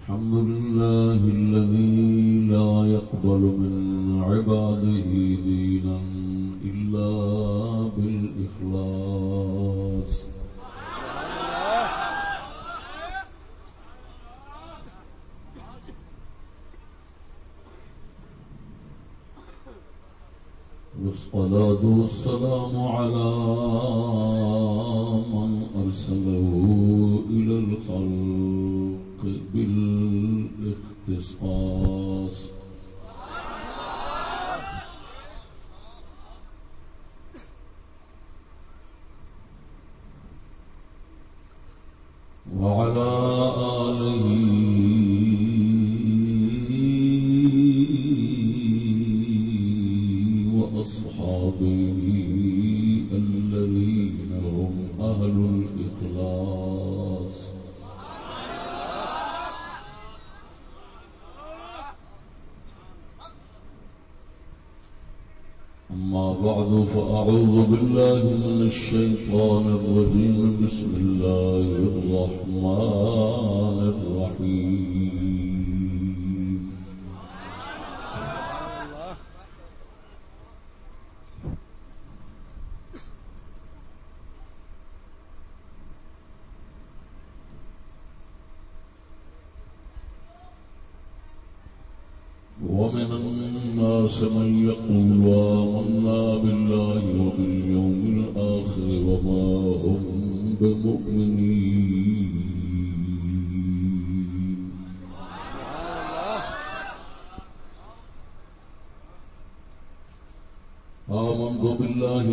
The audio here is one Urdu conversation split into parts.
الحمد لله الذي لا يقبل من عباده دينا.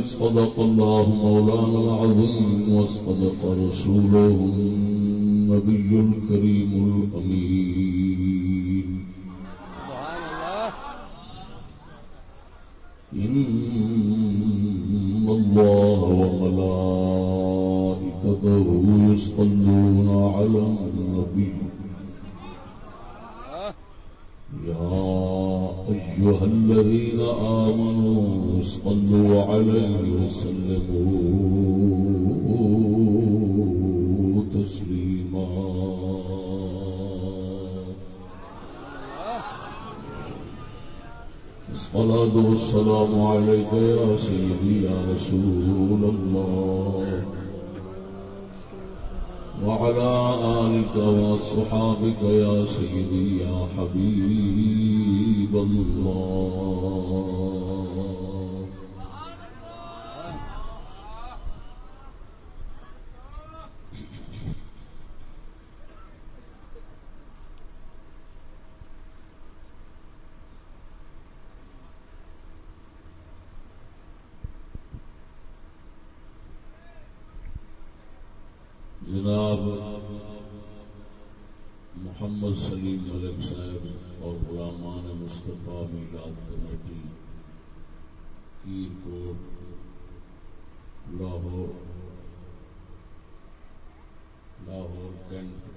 صدق الله مولانا العظيم وصدق رسوله النبي الكريم. رسول الله. وعلى آلك وصحابك يا سيدي يا حبيب الله جناب محمد سلیم ملک صاحب اور غلامان مصطفیٰ میلاد کمیٹی کی کوٹ لاہور لاہور کینٹ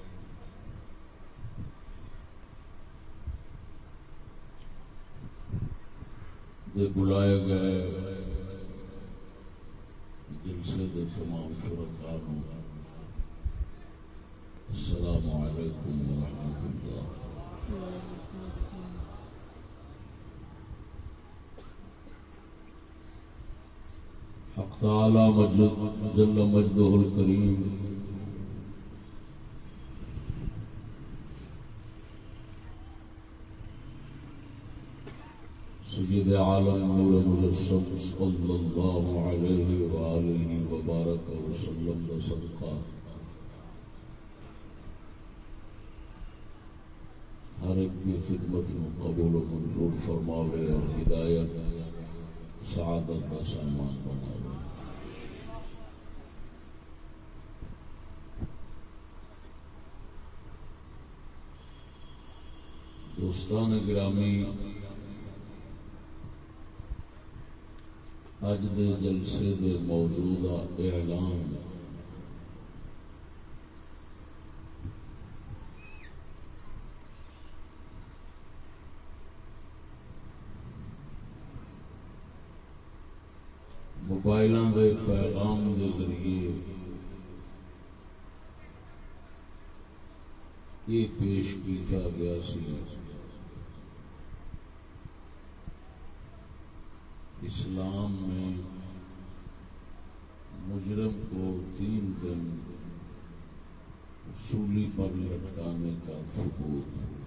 دے بلائے گئے جلسے دے تمام شرکاروں السلام علیکم ورحمۃ اللہ۔ حق تعالی مجد جل مجدہ الکریم۔ سید مجسم وسلم ہر ایک کی خدمت میں قبول و منظور فرماوے اور ہدایت، سعادت کا سامان بناوے. دوستان گرامی اج دے جلسے دے موجودہ اعلان. موبائل کے پیغام کے ذریعے یہ پیش کیا گیا سی۔ اسلام میں مجرم کو تین دن سولی پر لٹکانے کا ثبوت۔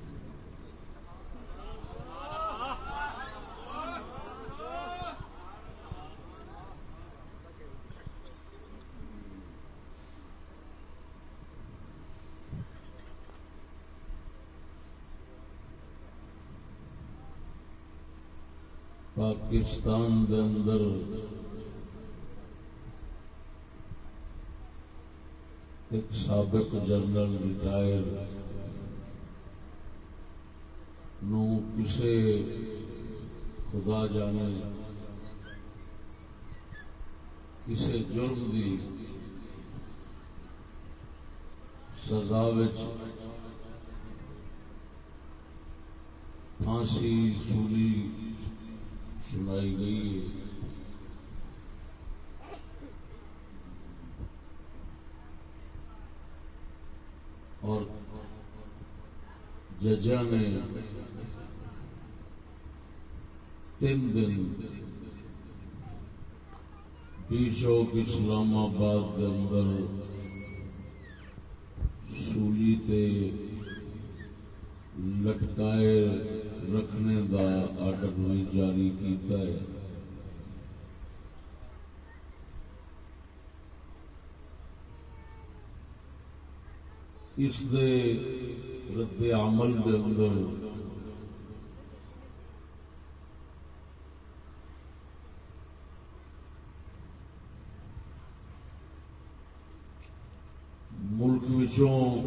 پاکستان دے اندر ایک سابق جنرل ریٹائر نو کسے خدا جانے کسے جرم دی سزا پھانسی، سولی سنائی گئی۔ ہے اور ججا نے تین دن بیشوک اسلام آباد کے اندر سولی تے لٹکائے رکھنے دا آڈر بھی جاری کیتا ہے۔ اس دے رد عمل دے اندر ملک وچوں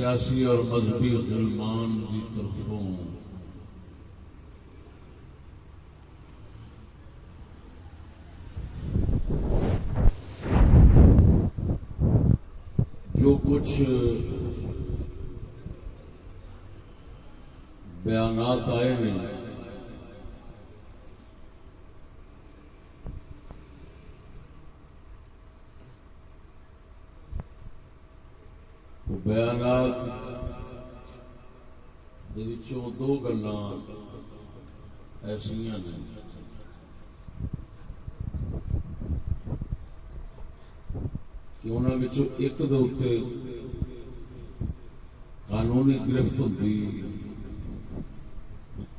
سیاسی اور مذہبی غلمان کی طرفوں۔ جو کچھ بیانات آئے ہیں بیانات دو گلا ایسا کہ انہوں ایک دے قانونی گرفت ہوتی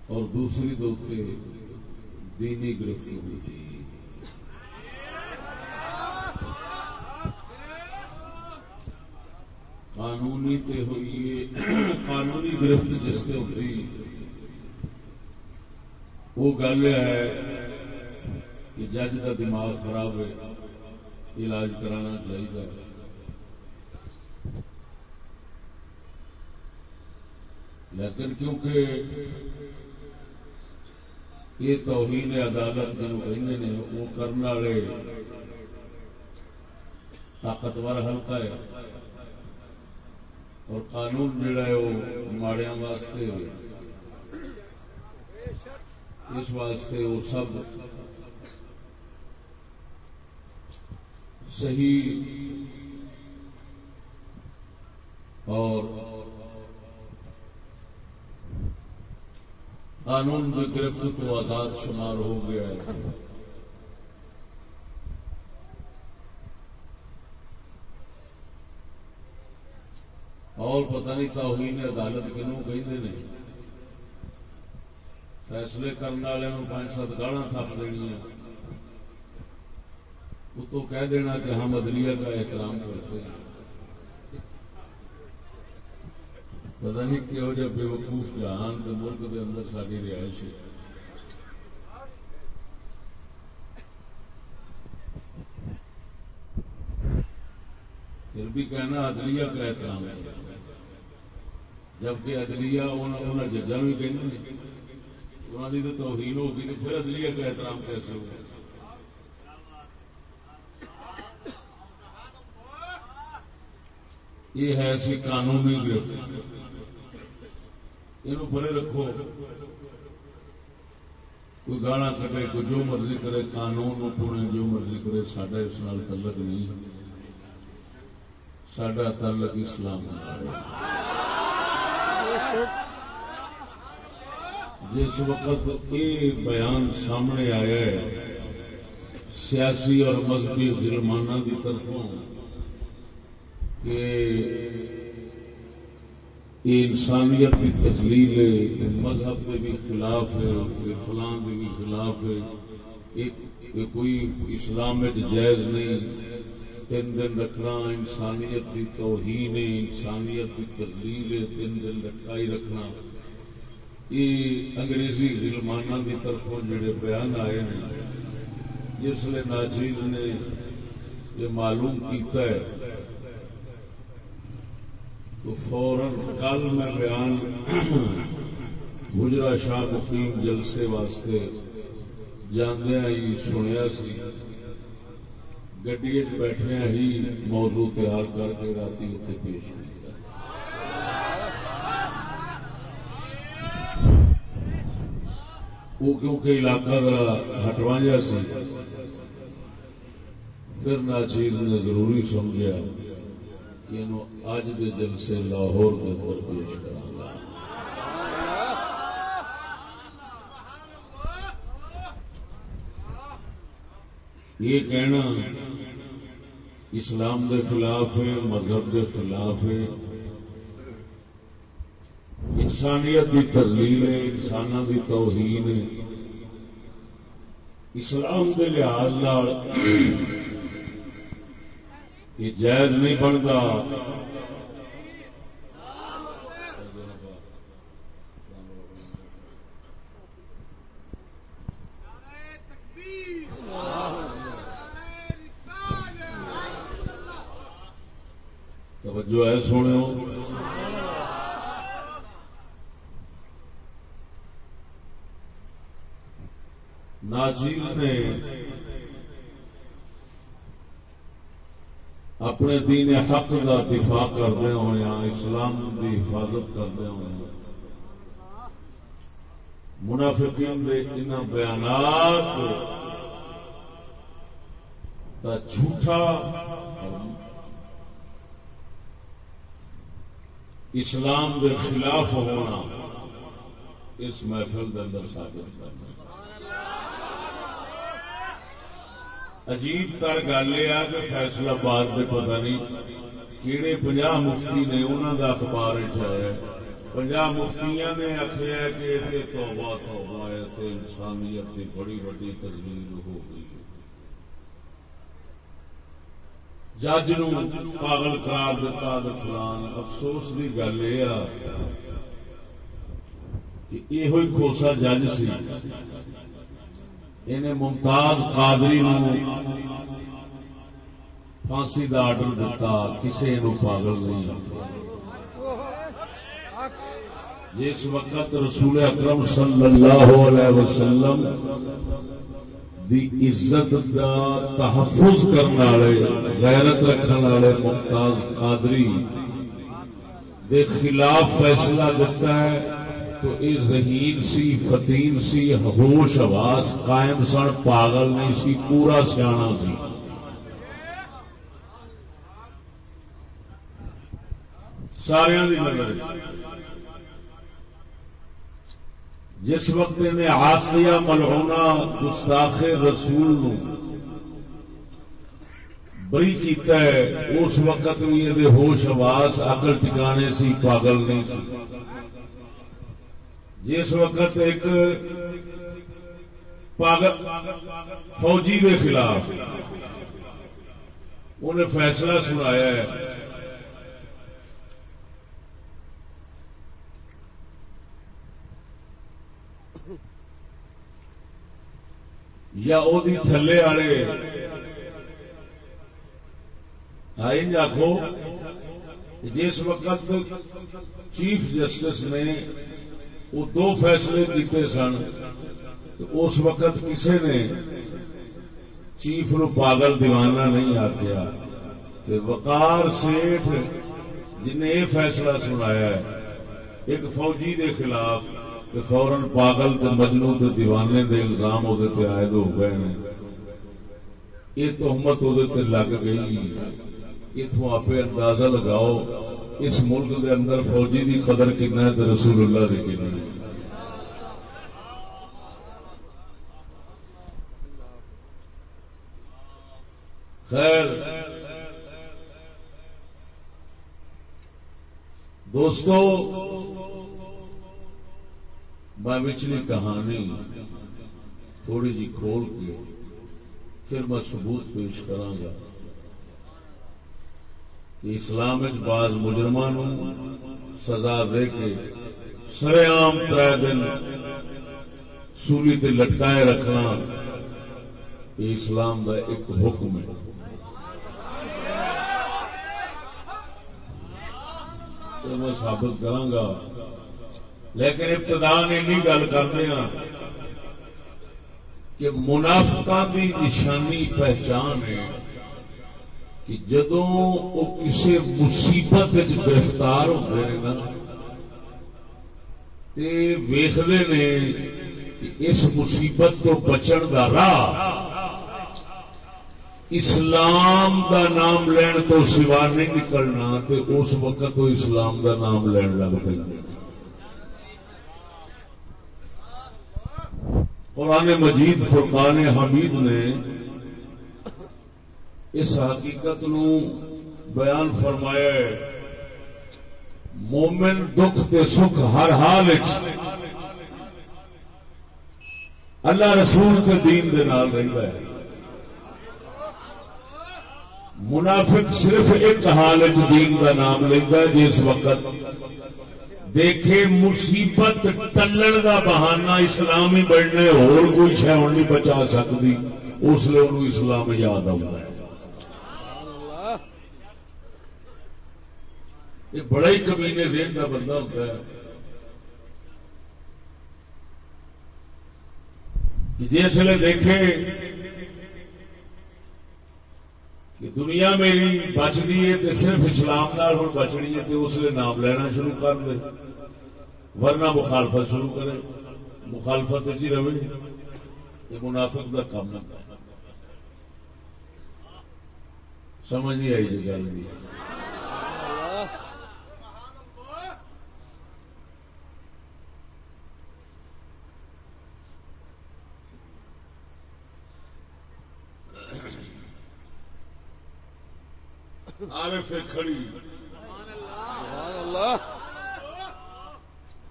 اور دوسری دے دینی گرفت ہوتی قانونی تے ہوئی قانونی گرفت جس سے ہوتی وہ گل ہے کہ جج کا دماغ خراب ہے، علاج کرانا چاہیے لیکن کیونکہ یہ توہین عدالت جنوب کہ وہ کرنے والے طاقتور حلقہ ہے۔ اور قانون جڑا ہے وہ ماڑیا واسطے ہوئے۔ اس واسطے وہ سب صحیح اور قانون کی گرفت تو آزاد شمار ہو گیا ہے۔ اور پتہ نہیں توہین عدالت کنو کہ فیصلے کرنے والے پانچ سات گاڑا تھپ دینی تو کہہ دینا کہ ہم عدلیہ کا احترام کرتے ہیں۔ پتا نہیں کہہو جہ بے وقوف جہان کے ملک کے اندر ساری رہائش ہے۔ پھر بھی کہنا عدلیہ کا احترام ہے۔ جبکہ عدلیہ ججا بھی کہ انہوں کی تو توہین ہوگی تو پھر عدلیہ کا احترام کیسے ہوگا؟ یہ ہے سی قانونی گرفت۔ یہ بڑے رکھو۔ کوئی گانا کٹے، کوئی جو مرضی کرے، قانون پونے جو مرضی کرے سڈا اس نال تعلق نہیں۔ سڈا تعلق اسلام جس وقت یہ بیان سامنے آیا ہے، سیاسی اور مذہبی ظلمانہ کی طرفوں، کہ یہ انسانیت کی تقلیل ہے مذہب کے بھی خلاف ہے فلان کے بھی خلاف ہے کوئی اسلام جائز نہیں، تین دن رکھنا انسانیت کی توہین ہے، انسانیت کی تقلیل ہے، تین دن لٹکائی رکھنا۔ یہ انگریزی علمانہ کی طرفوں جڑے بیان آئے ہیں، جس نے ناجیز نے یہ معلوم کیتا ہے تو فوراً کل میں بیان گجرا شاہ مقیم جلسے واسطے جاندیا ہی سنیا سی۔ گڈی بیٹھے ہی موضوع تیار کر کے رات اتنے پیش کیا وہ کیونکہ علاقہ ذرا ہٹوا جا سی، پھر نہ چیز نے ضروری سمجھا اج دے جلسے لاہور کے اندر پیش کرا یہ کہنا اسلام دے خلاف ہے، مذہب دے خلاف ہے۔ انسانیت کی تزلیل ہے انسان کی توہین ہے۔ اسلام کے لحاظ یہ جائز نہیں بنتا۔ توجہ ہے سونے ناچیز نے اپنے دین حق کا دفاع کردے ہوئے اسلام کی حفاظت کردے ہوئے منافقین دے ان بیانات دا جھوٹا اسلام کے خلاف ہونا اس محفل کے اندر ثابت کرنا۔ عجیب تر گل یہ کہ فیصلہ باد میں پتا نہیں کہڑے پناہ مفتی نے انہوں کا اخبار چایا پنجا مفتیاں نے آخیا کہ اتنے توبہ توبہ اتنے انسانیت کی بڑی بڑی تجویز ہو گئی جج نو پاگل قرار دیتا فلان، افسوس کی گل یہ کہ یہ کھوسا جج سی۔ انہیں ممتاز قادری نو پھانسی کا آرڈر دتا کسی نو پاگل نہیں جس وقت رسول اکرم صلی اللہ علیہ وسلم دی عزت دا تحفظ کرنے والے، غیرت رکھنے والے ممتاز قادری دے خلاف فیصلہ دیتا ہے تو یہ ذہین سی فتین سی، ہوش آواز قائم سن، پاگل نہیں سی، پورا سیاح سی۔ سارا نظر۔ جس وقت نے آسیا ملونا گستاخ رسول نو بری کیتا ہے، اس وقت بھی یہ ہوش آواز اکل ٹکانے سی، پاگل نہیں سی۔ جس وقت ایک فوجی کے خلاف انہیں فیصلہ سنایا ہے، یا تھلے والے آخو جس وقت چیف جسٹس نے وہ دو فیصلے کیتے سن اس وقت کسی نے چیف نو پاگل دیوانہ نہیں آخیا وقار سیٹ جن یہ فیصلہ سنایا ہے، ایک فوجی دے خلاف فورن پاگل تے مجنو تے دیوانے دے الزام وہ عائد ہو گئے ہیں۔ یہ تہمت وہ لگ گئی۔ اتوں آپ اندازہ لگاؤ اس ملک دے اندر فوجی دی قدر کنا ہے تو رسول اللہ دی کنا ہے؟ خیر، دوستو، میں کہانی تھوڑی جی کھول کے پھر میں ثبوت پیش کرا گا۔ اسلام بعض مجرمان سزا دے کے سر عام تر دن سولی تے لٹکائے رکھنا یہ اسلام کا ایک حکم ہے۔ میں ثابت کرا لیکن ابتدا گل کرنے ہاں کہ منافقہ کی نشانی پہچان ہے۔ کہ جدو وہ کسی مصیبت گرفتار ہوتے ہیں نا ویختے نے اس مصیبت تو بچن کا راہ اسلام دا نام لین تو سوا نہیں نکلنا تے اس وقت تو اسلام دا نام لین لگ پہ قرآن مجید فرقان حمید نے اس حقیقت نو بیان فرمایا مومن دکھ تے سکھ ہر حال اللہ رسول کے دین دے نال رہتا ہے۔ منافق صرف ایک حال دین کا نام لینا جس وقت دیکھے مصیبت ٹلن کا بہانا اسلام ہی بڑھنے اور کوئی شہ نہیں بچا سکتی اس لیے انہوں اسلام یاد آتا ہے۔ یہ بڑا ہی کمینے ذہن کا بندہ ہوتا ہے۔ جس دیکھے کہ دنیا میری بچتی ہے تو صرف اسلام نال ہوں بچنی ہے تو اس لیے نام لینا شروع کر دے۔ ورنہ مخالفت شروع کرے۔ مخالفت ہی رہے۔ یہ منافق کا کام ہے سمجھ نہیں آئی جی گل۔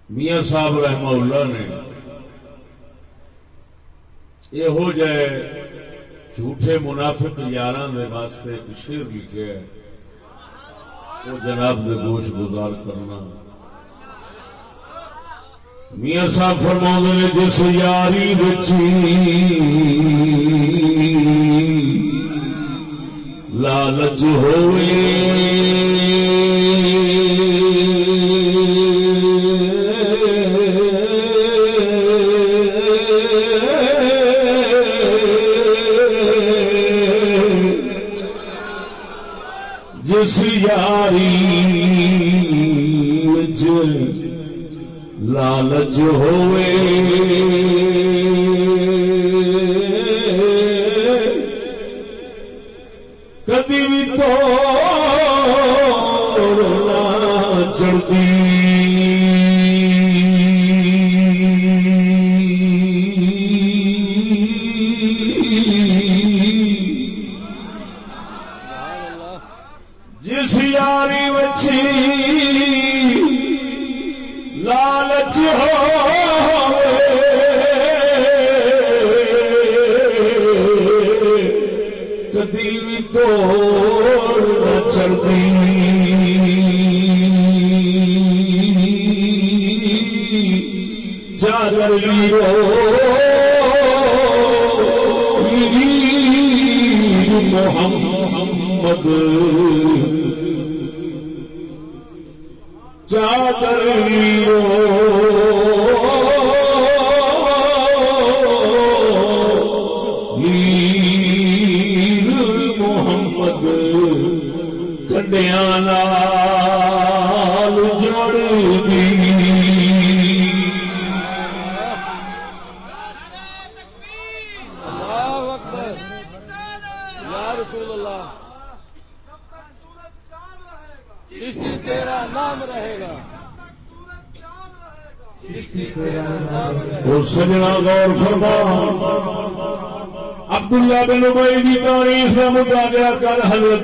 میاں صاحب رحم اللہ نے یہ جائے جھوٹے منافق یار واسطے شیر لکھے وہ جناب دے گوش گزار کرنا۔ میاں صاحب فرما نے جس یاری بچی لالچ ہوئے جس یاری لالچ ہوئے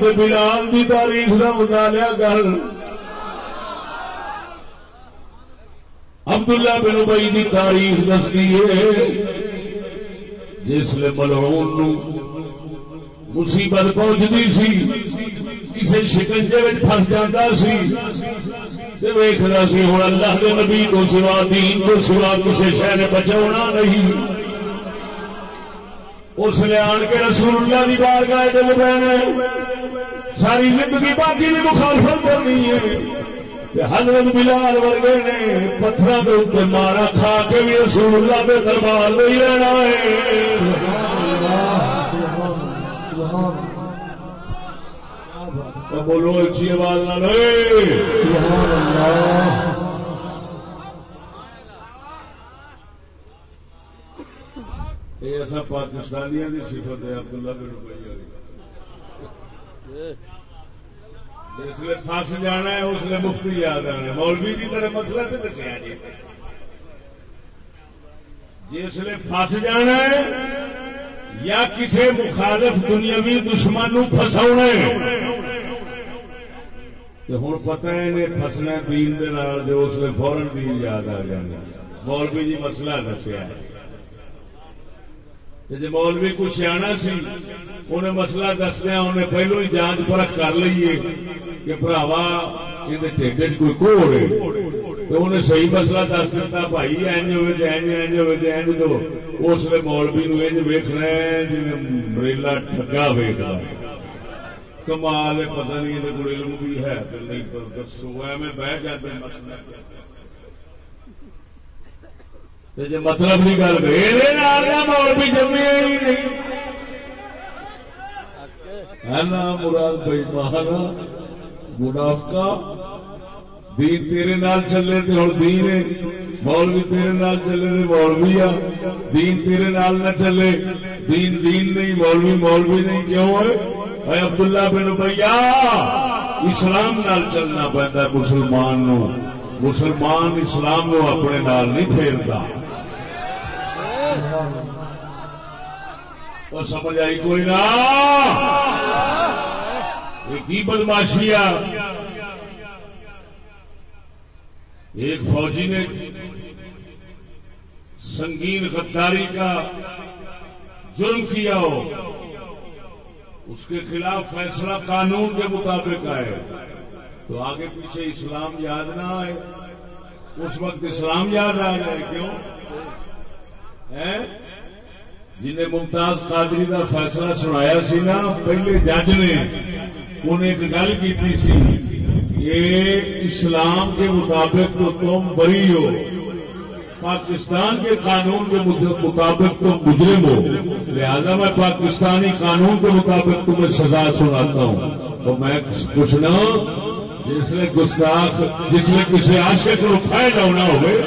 کر حضرت بلال کی تاریخ کا مطالعہ کر۔ عبداللہ بن ابئی کی تاریخ دستی ہے، جس نے ملعون مصیبت پہنچتی سی۔ کسی شکنجے میں پس جاتا سی۔ ویخنا سی ہوں اللہ کے نبی تو سوا دین تو سوا کسی شہر بچا نہیں۔ اس نے آن کے رسول اللہ کی بار گائے دل پہنے ساری زندگی باقی کی مخالفت کرنی ہے۔ حضرت بلال ورگے نے پتھر کے اتنے مارا، کھا کے بھی رسول اللہ کے دربار نہیں لینا ہے۔ بولو، اچھی آواز نہ رہے ایسا پاکستانیاں کی صفت ہے، عبداللہ بن روپیہ جس لیے پس جانا ہے، اس لیے مفتی یاد آنا مولوی جی طرح مسئلہ تو دسیا جی۔ جس لیے پس جانا ہے یا کسی مخالف دنیاوی دشمن فسا ہوں پتا ہے فسنا دین جو اس لیے فورن دین یاد آ جائے مولوی جی مسئلہ دسیا جی مولوی کو سیاح سی، انہیں مسئلہ دسدیا انہیں پہلو ہی جانچ پرکھ کر لیے کہ براوا یہ ٹھیک کوئی کوڑ ہے۔ تو انہیں صحیح مسئلہ دس دیتا بھائی اینج ہوئے اینج اینج ہوئے اینج دو اس لیے مولوی نو انج ویخ رہے جی مریلا ٹگا ویخ رہا کمال پتہ نہیں یہ علم بھی ہے نہیں تو دسو میں بہ جاتے مسئلہ۔ جی مطلب نہیں گل مول بھی جمے ہی نہیں۔ ہے نا مراد بھائی مہانا منافقا دین تیرے نال چلے تو ہوں دین ہے۔ مول بھی تیرے نال چلے تو مول بھی آ۔ دین تیرے نال نہ چلے۔ دین دین نہیں، مولوی مولوی نہیں۔ کیوں ہے؟ اے عبداللہ بن بھیا اسلام نال چلنا پہنتا ہے، مسلمان نو۔ مسلمان اسلام نو اپنے نال نہیں پھیرتا اور سمجھ آئی کوئی نہ۔ کی بدماشی ایک فوجی نے سنگین غداری کا جرم کیا ہو۔ اس کے خلاف فیصلہ قانون کے مطابق آئے۔ تو آگے پیچھے اسلام یاد نہ آئے۔ اس وقت اسلام یاد آ جائے کیوں؟ جنہیں ممتاز قادری کا فیصلہ سنایا سی نا، پہلے جج نے انہیں ایک گل کی سی اسلام کے مطابق تو تم بری ہو، پاکستان کے قانون کے مطابق تم مجرم ہو۔ لہذا میں پاکستانی قانون کے مطابق تمہیں سزا سناتا ہوں۔ تو میں پوچھنا، جس نے گستاخ، جس نے کسی عاشق کو فائدہ ہونا ہوئے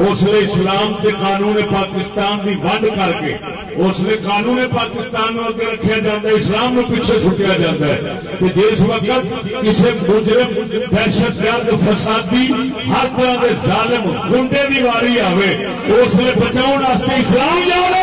اس نے اسلام کے قانون پاکستان کی ونڈ کر کے، اس نے قانون پاکستان اگے رکھا جاتا ہے، اسلام کو پیچھے چھٹیا جاتا ہے۔ کہ جس وقت کسی مجرم، دہشت گرد، فسادی، ہر طرح کے ظالم گنڈے کی واری آئے اس نے بچاؤ اسلام جا رہا ہے۔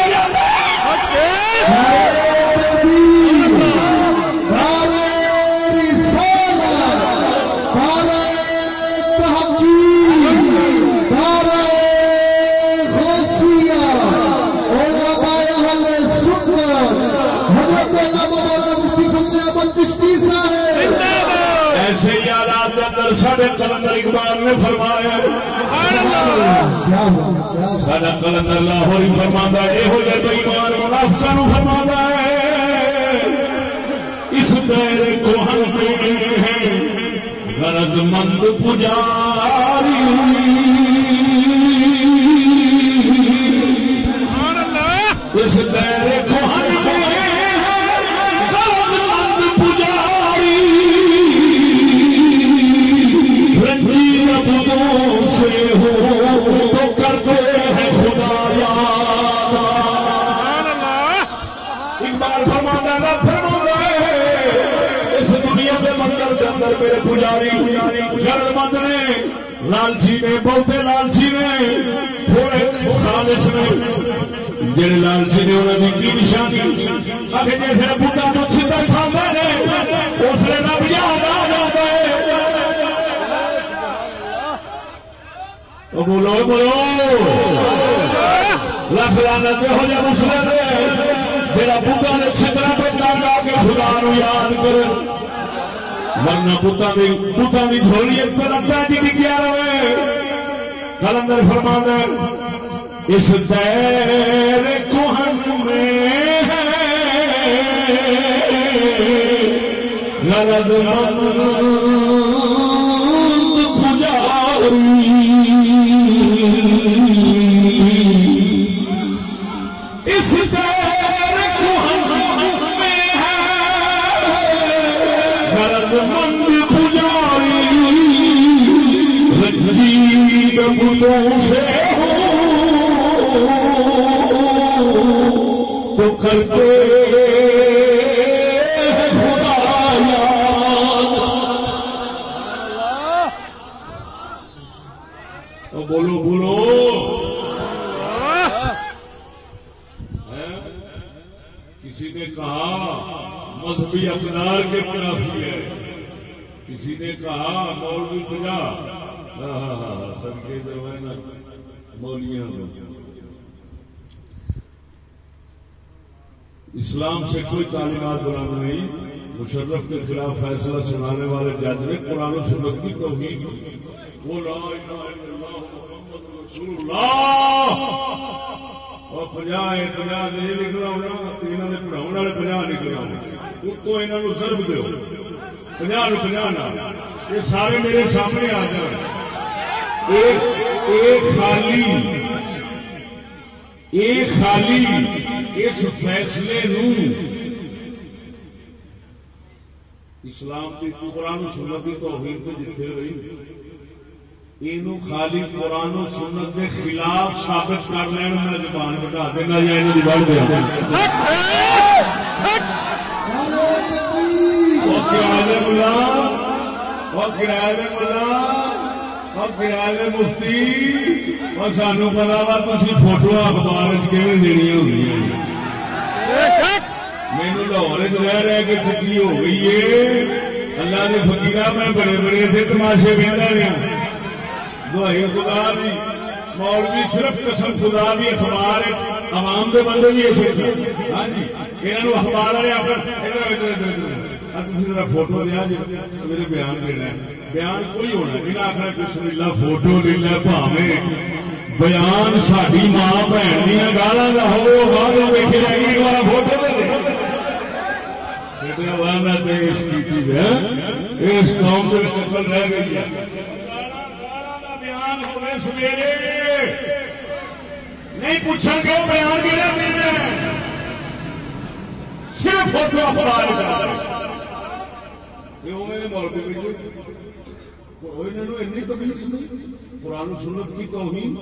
نے فرمایا سارا کلندر لاہور ہی فرما یہ ہو جائے بےمان منافقہ فرما ہے۔ اس دیر کو ہم ہیں غرض مند پجاری اس دیر پجاری غرض مند نے، لالچی نے، بہتے لالچی نے، تھوڑے خالص نے۔ جڑے لالچی نے انہوں کی کی نشانی؟ آگے جی بوٹا تو چھتر کھانا نے، اس نے رب یاد آ جاتا ہے بولو بولو۔ لکھ لانا ہو جا مسلم جڑا بوٹا نے چھترا پہ ڈالا کے خدا نو یاد کر ورنہ بوٹا بھی بوٹا بھی جھولی اس پہ لگتا ہے جی کیا رہے کلندر فرمانا اس دیر کوہن میں ہے غرض مند سے تو کرتے بولو بولو کسی نے کہا مذہبی اقدار کے منافی ہے کسی نے کہا مولوی پجا اسلام سے کوئی تعلیمات بنانا نہیں، مشرف کے خلاف فیصلہ سنانے والے جج نے قرآن و سنت کی توحید وہ لا الہ الا اللہ محمد رسول اللہ۔ اور پناہ پناہ نہیں نکلا ہونا، تین نے پڑھاؤ والے پناہ نکلا ہونا۔ اتو یہاں ضرب دو پناہ پناہ یہ سارے میرے سامنے آ جائیں۔ ایک خالی ایک خالی، اس فیصلے نو۔ اسلام کی قرآن سنت کی توحید تو جتنے رہی یہ خالی قرآن و سنت کے خلاف ثابت کر لین، میں زبان بٹا دینا، یا یہ بڑھ گیا کرایہ ملا کرایہ مفتی۔ اور سانو پتا وا تھی فوٹو اخبار دینی ہوگی مینو لاہور رہ رہ کے چکی ہو گئی ہے اللہ کے فکیر میں بڑے بڑے تھے تماشے بہتا رہا دہائی خدا بھی مولوی صرف قسم خدا بھی اخبار عوام کے بندے بھی ایسے ہاں جی یہ اخبار والے فوٹو دیا جی سویرے بیان دینا بیان کوئی ہونا جنہیں آخر بسم اللہ فوٹو لے پاوے بیان ساری ماں بہن دیا گالا کا ہو بعد جائے گی فوٹو اس قوم کے چکر رہ گئی ہے۔ بیان ہوئے سویرے۔ نہیں گے بیان دینا صرف فوٹو اخبار قرآن سنت کی توہین،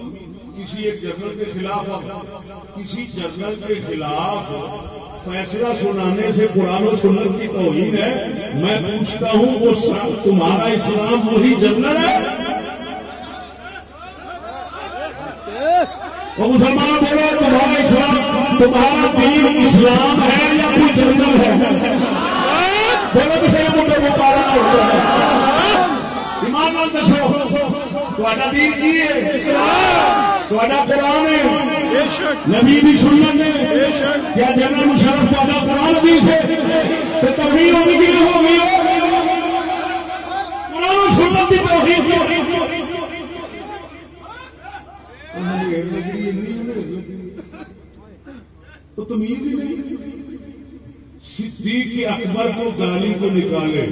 کسی ایک جنرل کے خلاف کسی جنرل کے خلاف فیصلہ سنانے سے قرآن و سنت کی توہین ہے۔ میں پوچھتا ہوں، وہ تمہارا اسلام وہی جنرل ہے؟ وہ مسلمان بولو تمہارا اسلام، تمہارا دین اسلام ہے یا کوئی جنرل ہے؟ بولو تو صحیح مجھے وہ پارا ہوتا ہے؟ ایمان دسو۔ تھوڑا دین کی ہے؟ تھوڑا قرآن ہے۔ نبی بھی سنت ہے۔ کیا جنرل مشرف تھوڑا قرآن بھی سے تو توحید ہوگی کہ نہیں ہوگی قرآن سنت کی۔ توحید تو تمیز ہی نہیں۔ صدیق اکبر کو گالی کو نکالے۔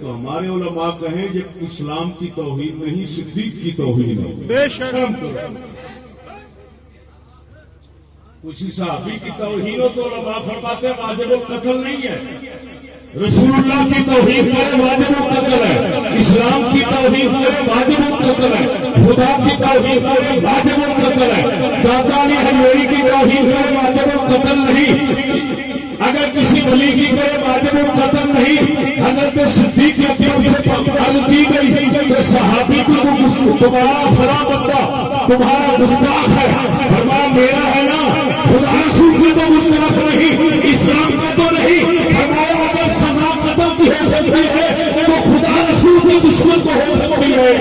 تو ہمارے علماء کہیں یہ اسلام کی توحید نہیں صدیق کی توحید ہے کچھ صحابی کی توحید ہو تو علماء فرماتے ہیں واجب القتل نہیں ہے۔ رسول اللہ کی توحید کرے واجب القتل ہے۔ اسلام کی توحید کرے واجب القتل ہے۔ خدا کی توحید واجب القتل ہے۔ دادا نے ہنویری کی توحید کرے واجب القتل نہیں۔ اگر کسی ولی کی کرے واجب القتل نہیں اگر تو صدیق کے اپنے سے عرض کی گئی کہ صحابی کو تمہارا فلاں بندہ، تمہارا گستاخ ہے۔ فرمایا میرا ہے نا، خدا رسول کی تو گستاخ نہیں، اسلام کا تو نہیں۔ فرمایا، اگر سزا قدم کی ہو سکتی ہے، تو خدا رسول کی دشمن کو ہو سکتی ہے۔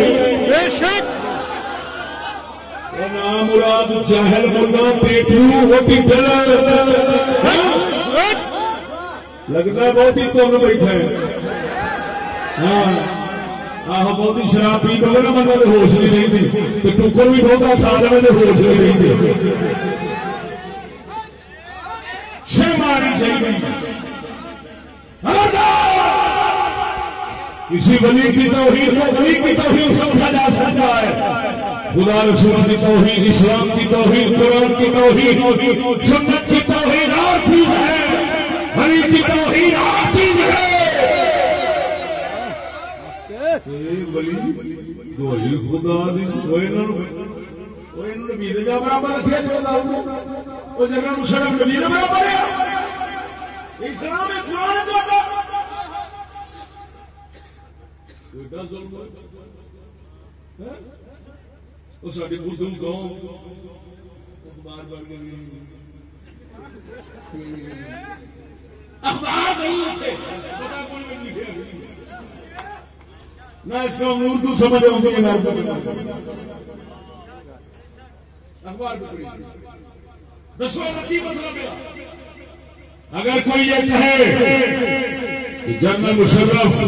بے شک۔ نام مراد ملا پیٹو وہ بھی لگتا بہت ہی تم بیٹھا ہے۔ ہاں۔ بہت ہی شراب پی گئے نا بندہ ہوش نہیں رہی تھی۔ تو بھی بہت کھا لے تو ہوش نہیں رہی تھی۔ شرم آنی چاہیے کسی ولی کی توحید کو ولی کی توحید سمجھا جا سکتا ہے۔ خدا رسول کی توحید، اسلام کی توحید، قرآن کی توحید، سنت کی توحید اور چیز ہے۔ ولی کی توحید اور چیز ہے ولی خدا دی برابر وہ جگہ نبی برابر ہے۔ اسلام قرآن ہے تو ایڈا ظلم ہے وہ اردو اخبار اخبار نہیں اچھے نہ اس کا اردو سمجھ گے اخبار کی مطلب ہے اگر کوئی یہ کہے کہ جنرل مشرف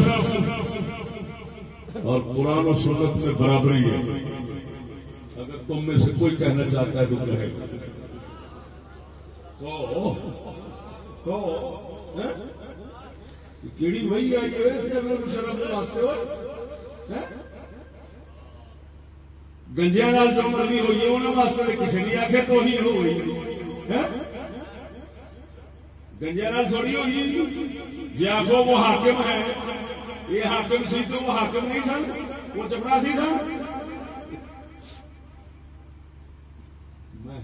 اور قرآن و سنت میں برابری ہے تم میں سے کوئی کہنا چاہتا ہے تو کہے کہو کیڑی وہی آئی ہے جنرل مشرف کے واسطے ہو۔ گنجیا نال جو مرضی ہوئی ہے انہوں واسطے کسی نے آخر تو ہی ہوئی ہیں؟ گنجیا نال تھوڑی ہوئی جی آخو وہ حاکم ہے، یہ حاکم سی تو وہ حاکم نہیں سن، وہ چپراسی سن میں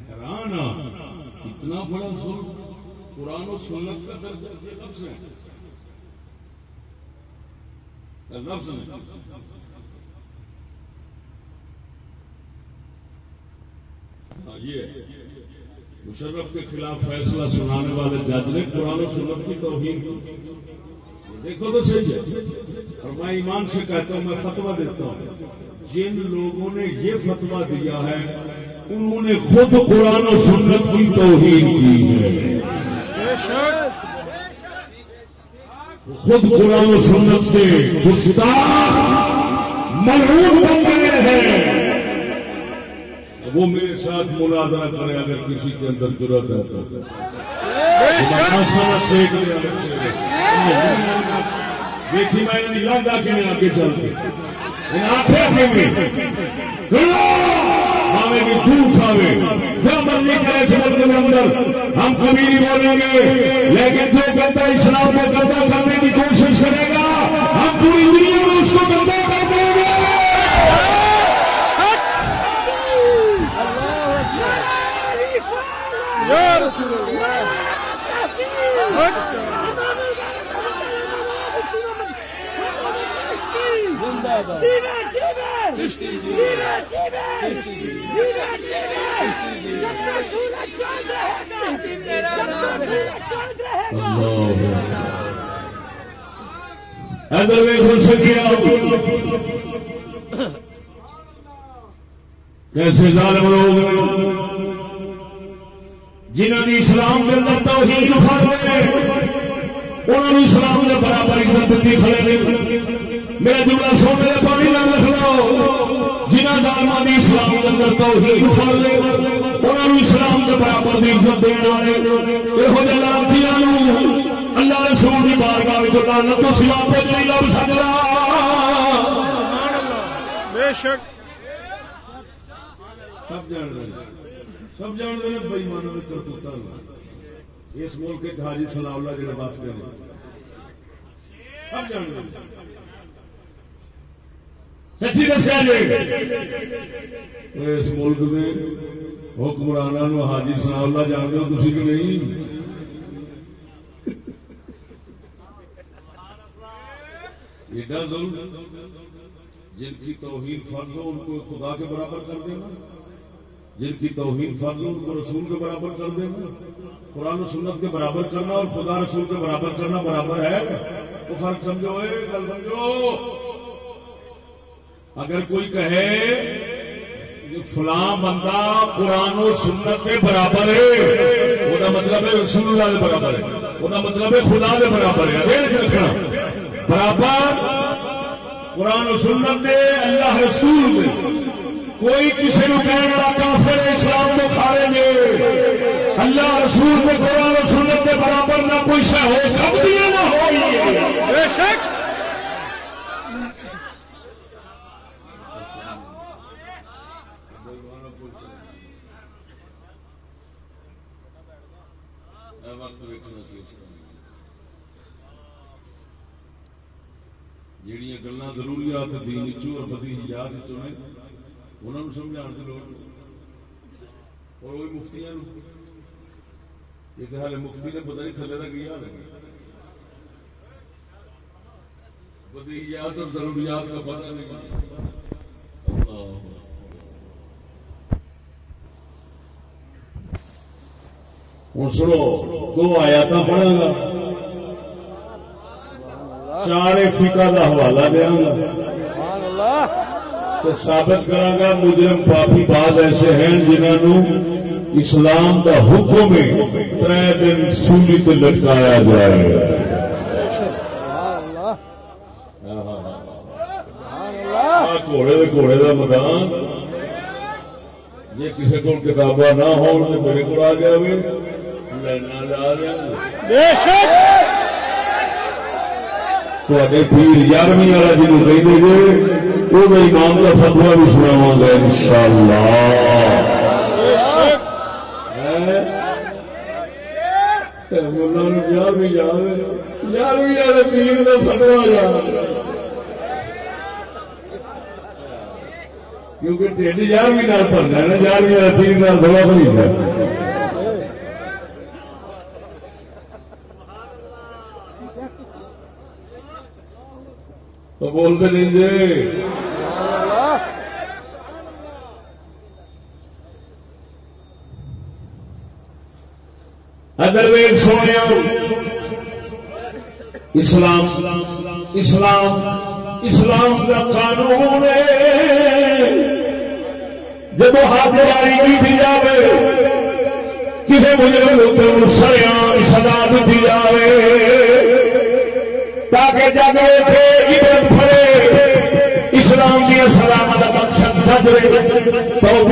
حیران اتنا بڑا ظلم قرآن و سنت کا درجہ یہ لفظ ہے۔ لفظ ہے۔ ہاں، یہ مشرف کے خلاف فیصلہ سنانے والے جج نے قرآن و سنت کی توہین دیکھو تو صحیح ہے۔ اور میں ایمان سے کہتا ہوں، میں فتوا دیتا ہوں۔ جن لوگوں نے یہ فتوا دیا ہے انہوں نے خود قرآن و سنت کی توہین کی ہے۔ خود قرآن و سنت سے گستاخ مرحوم بن گئے ہیں۔ وہ میرے ساتھ مناظرہ کرے اگر کسی کے اندر ضرورت ہے تو۔ دیکھی میں نے لگا کہ میں آگے چل کے۔ ان آنکھیں کے دور کھاوے جو مرضی کرے اس ملک کے اندر ہم کبھی نہیں بولیں گے، لیکن جو گندا اسلام کو گندا کرنے کی کوشش کرے گا، ہم پوری دنیا میں اس کو گندا کر دیں گے۔ یا رسول اللہ۔ ادھر میں گھل سکیا کیسے ظالم لوگ جنہوں نے اسلام کے اندر پڑ گئے انہوں نے اسلام کے برابر عزت دیتی کھڑے میرا جملہ سن لے پانی نہ لکھ لو۔ جنہ ظالموں نے اسلام کے اندر توحید پڑ لے انہوں نے اسلام کے برابر دی عزت دینے والے یہو جہ لانتیاں اللہ رسول کی بارگاہ میں لانت تو سوا کو نہیں لب سکتا بے شک۔ سب جان رہے ہیں سب جان رہے ہیں بھائی مانو میں کرتوتا اس ملک کے حاجی سنا اللہ جڑے بات کرے سب جان رہے ہیں سچی دسیا جی اس ملک میں حکمرانوں حاجی سنا اللہ جانتے ہو تھی کہ نہیں ایڈا ظلم جن کی توہین فرض ہو ان کو خدا کے برابر کر دینا جن کی توہین فرض ہو ان کو رسول کے برابر کر دینا قرآن و سنت کے برابر کرنا اور خدا رسول کے برابر کرنا برابر ہے تو فرق سمجھو گل سمجھو اگر کوئی کہے کہ فلاں بندہ قرآن و سنت کے برابر ہے وہ مطلب ہے رسول اللہ کے برابر ہے وہ مطلب ہے خدا کے برابر ہے رکھنا۔ برابر قرآن و سنت دے، اللہ رسول دے۔ کوئی کسی نو کہنے والا کافر اسلام کو کھا لیں گے اللہ رسول کے قرآن و سنت کے برابر نہ کوئی شہ ہو سکتی ہے نہ ہوئی ہے بے شک۔ جہیا گلا ضروریات دین چو اور بدی یاد چنے انہوں سمجھا کی لوڑ اور وہی مفتی یہ تو ہالے مفتی نے پتا نہیں تھلے کا کی حال ہے۔ اور ضروریات کا پتہ نہیں۔ اللہ۔ ہوں سنو، دو آیات پڑھا گا۔ چار فکا کا حوالہ دیا گا اللہ تو ثابت کرا گا مجرم پاپی بعد ایسے ہیں جنہوں اسلام کا حکم تر دن سولی سے لٹکایا جائے۔ گھوڑے دے گھوڑے کا میدان۔ جی کسی کو کتاباں نہ ہون تو میرے کو آ گیا بھی۔ لینا بے شک۔ تے پیر یارویں والا جنوب کہیں گے وہ میں امام کا فتوا بھی سناوا گا ان شاء اللہ یارویں یاد یارویں والے پیر کا فتوا یاد کیونکہ ٹھنڈ یارویں نال ہے نا یارویں والے پیر نال دوا بنی تو بولتے نہیں جی۔ اگر ویگ سونے اسلام اسلام اسلام کا قانون جب ہاتھ جاری کی دی جائے کسی مجرم کے سریام سزا دیتی جائے تاکہ جگ کے اسلام کی سلام کا مقصد سجرے تو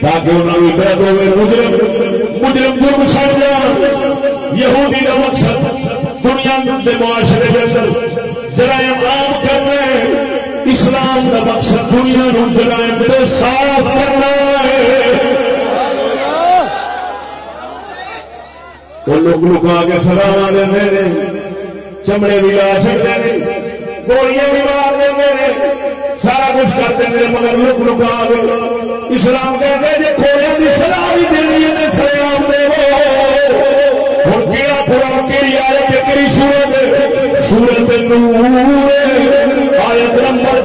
تاکہ انہوں نے ہوئے مجرم مجرم جرم چھڑ جان یہودی کا مقصد دنیا کے معاشرے کے اندر جرائم عام کرنا اسلام کا مقصد دنیا نو جرائم صاف کرنا ہے۔ وہ لوگ لکا کے سلاوا دے چمڑے بھی لا چڑتے ہیں گولیاں بھی مار دیں سارا کچھ کرتے ہیں مگر لوگ لکا کے اسلام کہتے ہیں جی کھوڑے کی سلاح بھی دینی ہے سلام دے ہوں کہڑا پورا کہڑی آیت کہڑی سورت سورت نور آیت نمبر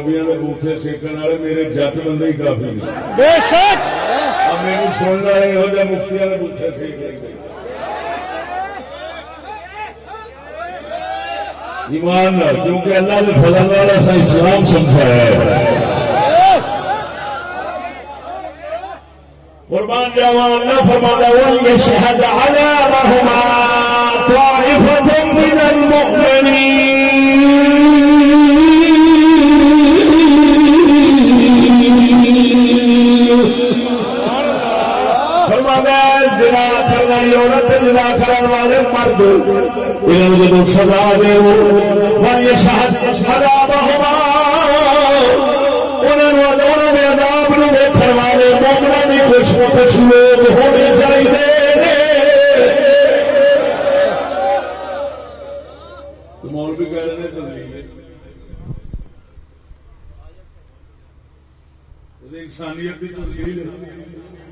مولویا کے بوٹے سیکن والے میرے جٹ بندے ہی کافی نے میرے یہو جہ مفتی والے بوٹے سیک ایمان کیونکہ اللہ نے فضل والا سا اسلام سمجھا ہے۔ قربان جاوا اللہ رحما طائفة من المؤمنين۔ والی عورت کرنے والے مرد۔ انہوں جب سزا دے وہ شہد عذاب ہوا انہوں نے عذاب نو ویکھن والے مومنا کی کچھ نہ کچھ لوگ ہونے چاہیے مولوی کہہ رہے ہیں انسانیت کی تصویر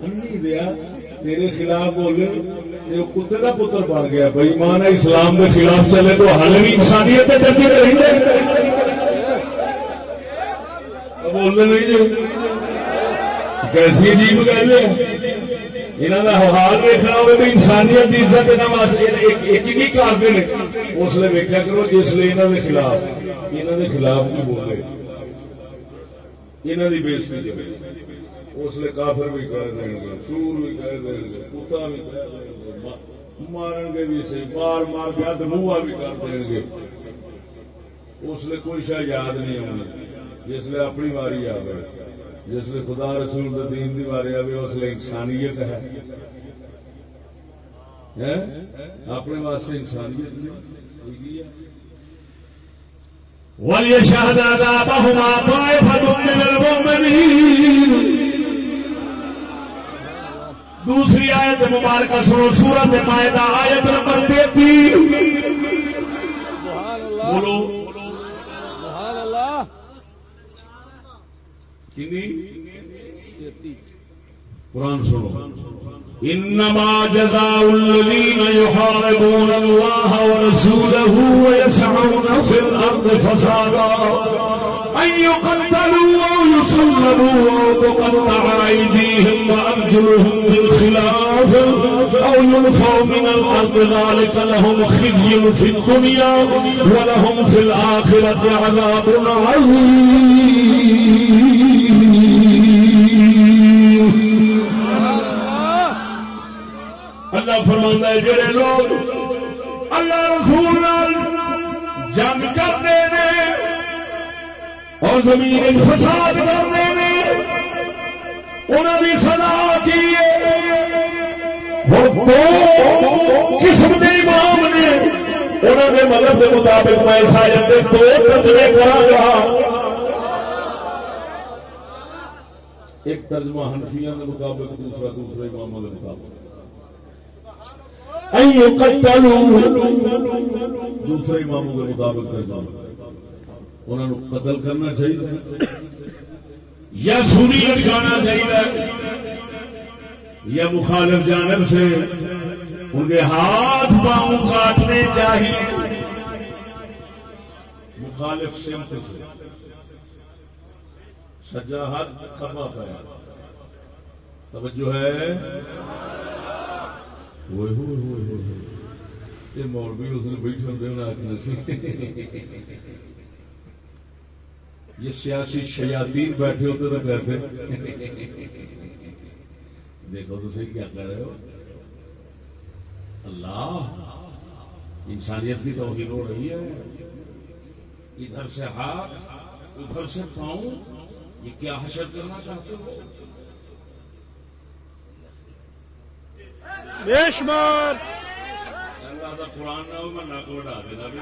سے ہوتی تیرے خلاف بولے کتے کا پتر بن گیا۔ بھائی مان اسلام کے خلاف چلے تو حال بھی انسانیت بولتے نہیں جی۔ کیسی عجیب گل ہے۔ یہاں کا حال دیکھنا ہوگا بھی انسانیت کی عزت ایک ہی کرتے ہیں اس لیے ویکیا کرو، جس لیے یہاں کے خلاف یہاں کے خلاف بھی بولے۔ یہاں کی بےزتی کرے اس لیے کافر بھی کہہ دیں گے، سور بھی کہہ دیں گے، کتا بھی کہہ دیں گے مارن گے بھی صحیح، مار مار کے ہاتھ منہ بھی کر دیں گے۔ اس لیے کوئی شاید یاد نہیں آنی۔ جس لیے اپنی واری آئے جس لیے خدا رسول دین کی واری آئے اس لیے انسانیت ہے۔ اپنے واسطے انسانیت نہیں وليشهد عذابهما طائفة من المؤمنين۔ دوسری آیت مبارکہ سنو سورت مائدہ آیت نمبر تینتی بولو۔ قرآن سنو۔ انما جزاء الذين يحاربون الله ورسوله ويسعون في الارض فسادا۔ ان يقتلوا او يصلبوا او تقطع ايديهم وارجلهم من خلاف او ينفوا من الارض ذلك لهم خزي في الدنيا ولهم في الاخره عذاب عظيم. اللہ فرما ہے، جڑے لوگ اللہ رسول جنگ کرتے ہیں اور زمین فساد کرتے ہیں۔ انہوں کی سزا کی دو قسم کے امام نے۔ انہوں نے مذہب کے مطابق میں ساجت دو ترجمے کرا گا ایک ترجمہ ہنفیاں کے مطابق، دوسرا دوسرے اماموں کے مطابق۔ دوسرے اماموں کے مطابق ترجمہ۔ انہوں قتل کرنا چاہیے یا سنی لٹکانا چاہیے یا مخالف جانب سے ان کے ہاتھ پاؤں کاٹنے چاہیے مخالف سمت سے سجا ہاتھ کھبا پایا۔ توجہ ہے۔ مولوی اس نے بیٹھے ہوتے انہیں یہ سیاسی شیاطین بیٹھے ہوتے تو کہتے دیکھو تو صحیح کیا کر رہے ہو۔ اللہ انسانیت کی توہین ہو رہی ہے۔ ادھر سے ہاتھ ادھر سے پاؤں۔ یہ کیا حشر کرنا چاہتے ہو؟ بے شمار۔ اللہ کا قرآن نہ ہو میں نک وڈا دینا بھی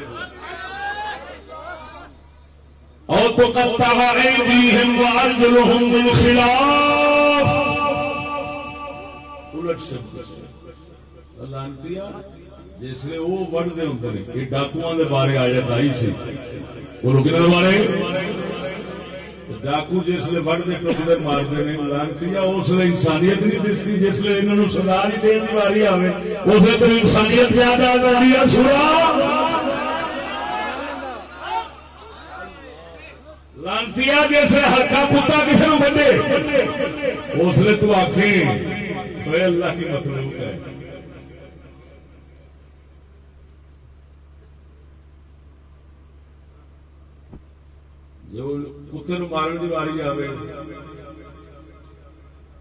اور تو قطع ایدیہم وارجلہم من خلاف. الٹ سے لانتی جس لیے وہ بڑھتے ہوتے ہیں یہ ڈاکو کے بارے آ جاتا ہی سی وہ رکنے بارے؟ ڈاکو جس لیے بڑھتے ٹکتے مارتے ہیں لانتی اس لیے انسانیت نہیں دستی، جس لیے انہوں سزا نہیں دین کی باری آئے اس لیے تو انسانیت زیادہ آ رہی ہے. سنا لانتی جیسے ہلکا کتا کسی کو بندے اس لیے تو آخیں اللہ کی مخلوق ہے۔ جو کتے مارن کی باری آئے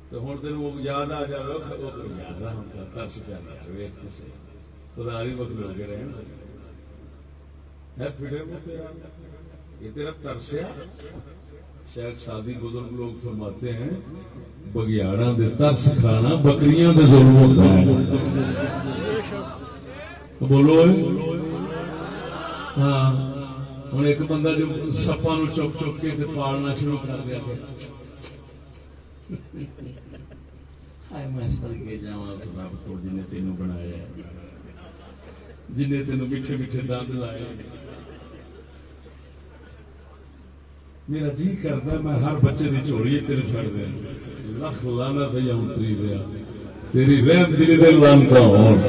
تو ہوں تین وہ یاد آ جائے یاد ترس پہ خداری مکلو کے رہے یہ تیرا ترسیا شاید شادی بزرگ لوگ فرماتے ہیں بگیاڑا دے ترس کھانا بکریاں دے ظلم ہوتا ہے۔ بولو ہاں ہوں ایک بندہ جو سپا نو چک چک کے پالنا شروع کر دیا ہائے میں سڑکے جا رب تو جن تین بنایا جن تین میٹھے میٹھے دند لائے۔ میرا جی کرتا میں ہر بچے کی چوڑی تیرے چڑ دیا۔ لکھ لانا پہ اتری رہا تیری رحم دلی دل لان کا ہون۔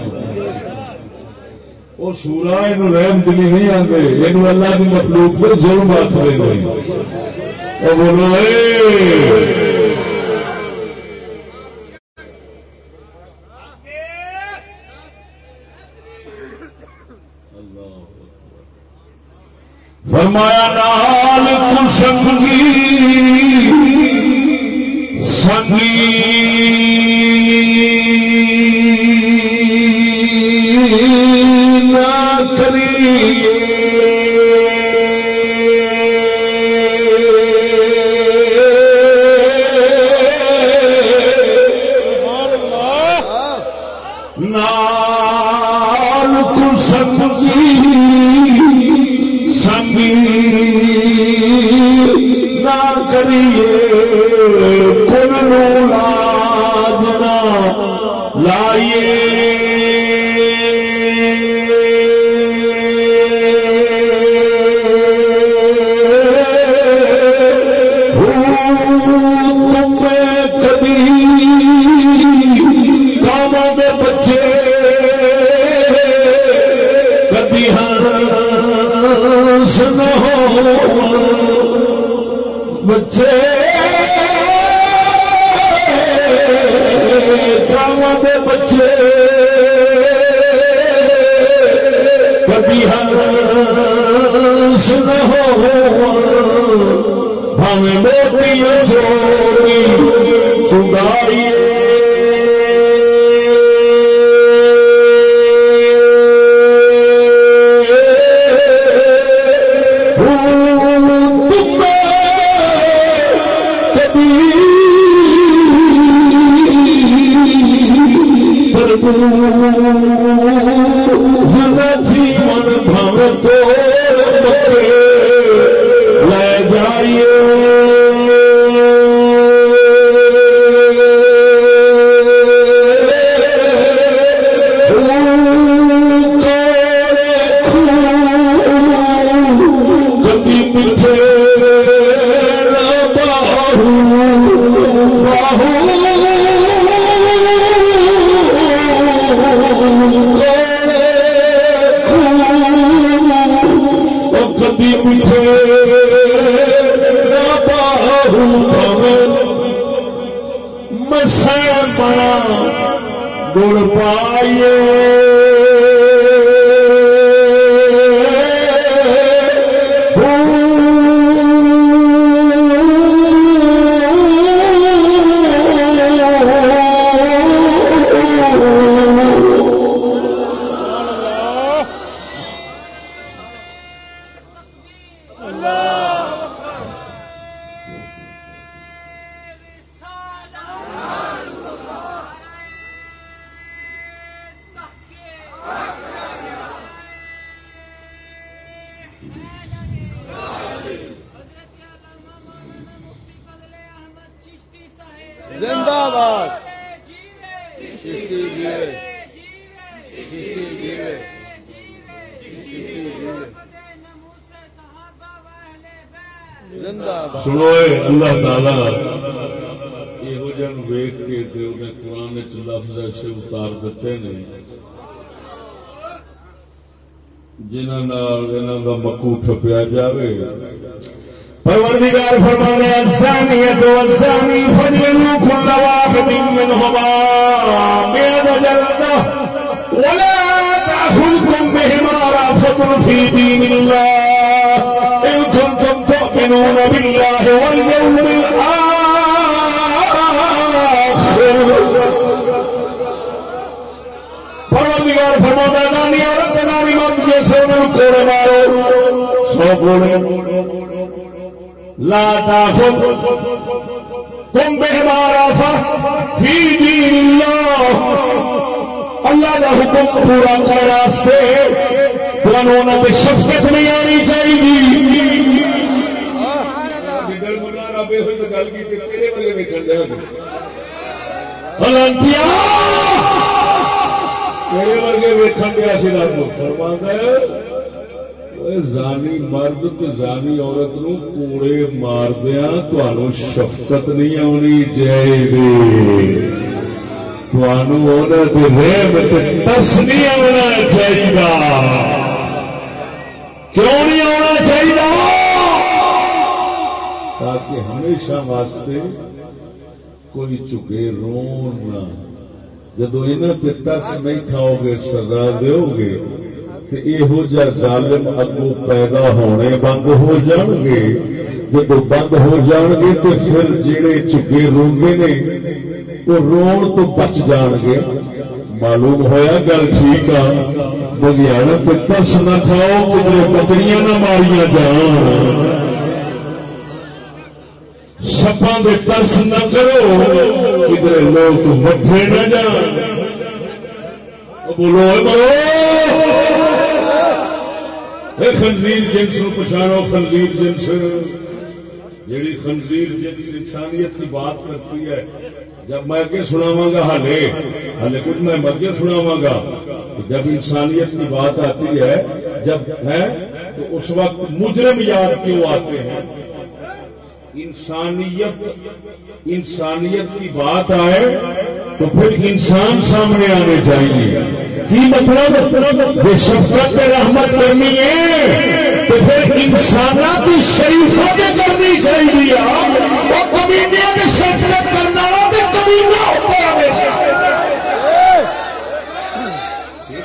وہ سورا یہ رحم دلی نہیں آتے یہ اللہ کی مخلوق پہ ظلم ہاتھ لے گئی وہ بولو، اے! فرمایا me گڑ پائیے ترس نہیں آنا چاہیے۔ کیوں نہیں آنا چاہیے؟ تاکہ ہمیشہ واسطے کوئی چکے رون نہ۔ جدو یہاں پہ ترس نہیں کھاؤ گے سزا دو گے تو یہو جا ظالم اگو پیدا ہونے بند ہو جان گے جب بند ہو جان گے تو پھر جڑے چکے روندے نے، وہ رون تو بچ جان گے معلوم ہویا گل ٹھیک آ بگیاڑ پہ ترس نہ کھاؤ کدھر بکریاں نہ ماریاں جان سپاں کے ترس نہ کرو کدھر لوگ وٹے نہ جان۔ بولو بولو خنزیر جنس پچھاڑو، خنزیر جنس جیڑی خنزیر جنس انسانیت کی بات کرتی ہے، جب میں اگے سناوا گا ہلے ہلے کچھ میں اگے سناوا گا جب انسانیت کی بات آتی ہے، جب ہے تو اس وقت مجرم یاد کیوں آتے ہیں؟ انسانیت انسانیت کی بات آئے تو پھر انسان سامنے آنے چاہیے۔ کی مطلب؟ جو شفقت رحمت کرنی ہے، تو پھر انسانات شریفوں نے کرنی چاہیے۔ وہ شفقت کرنا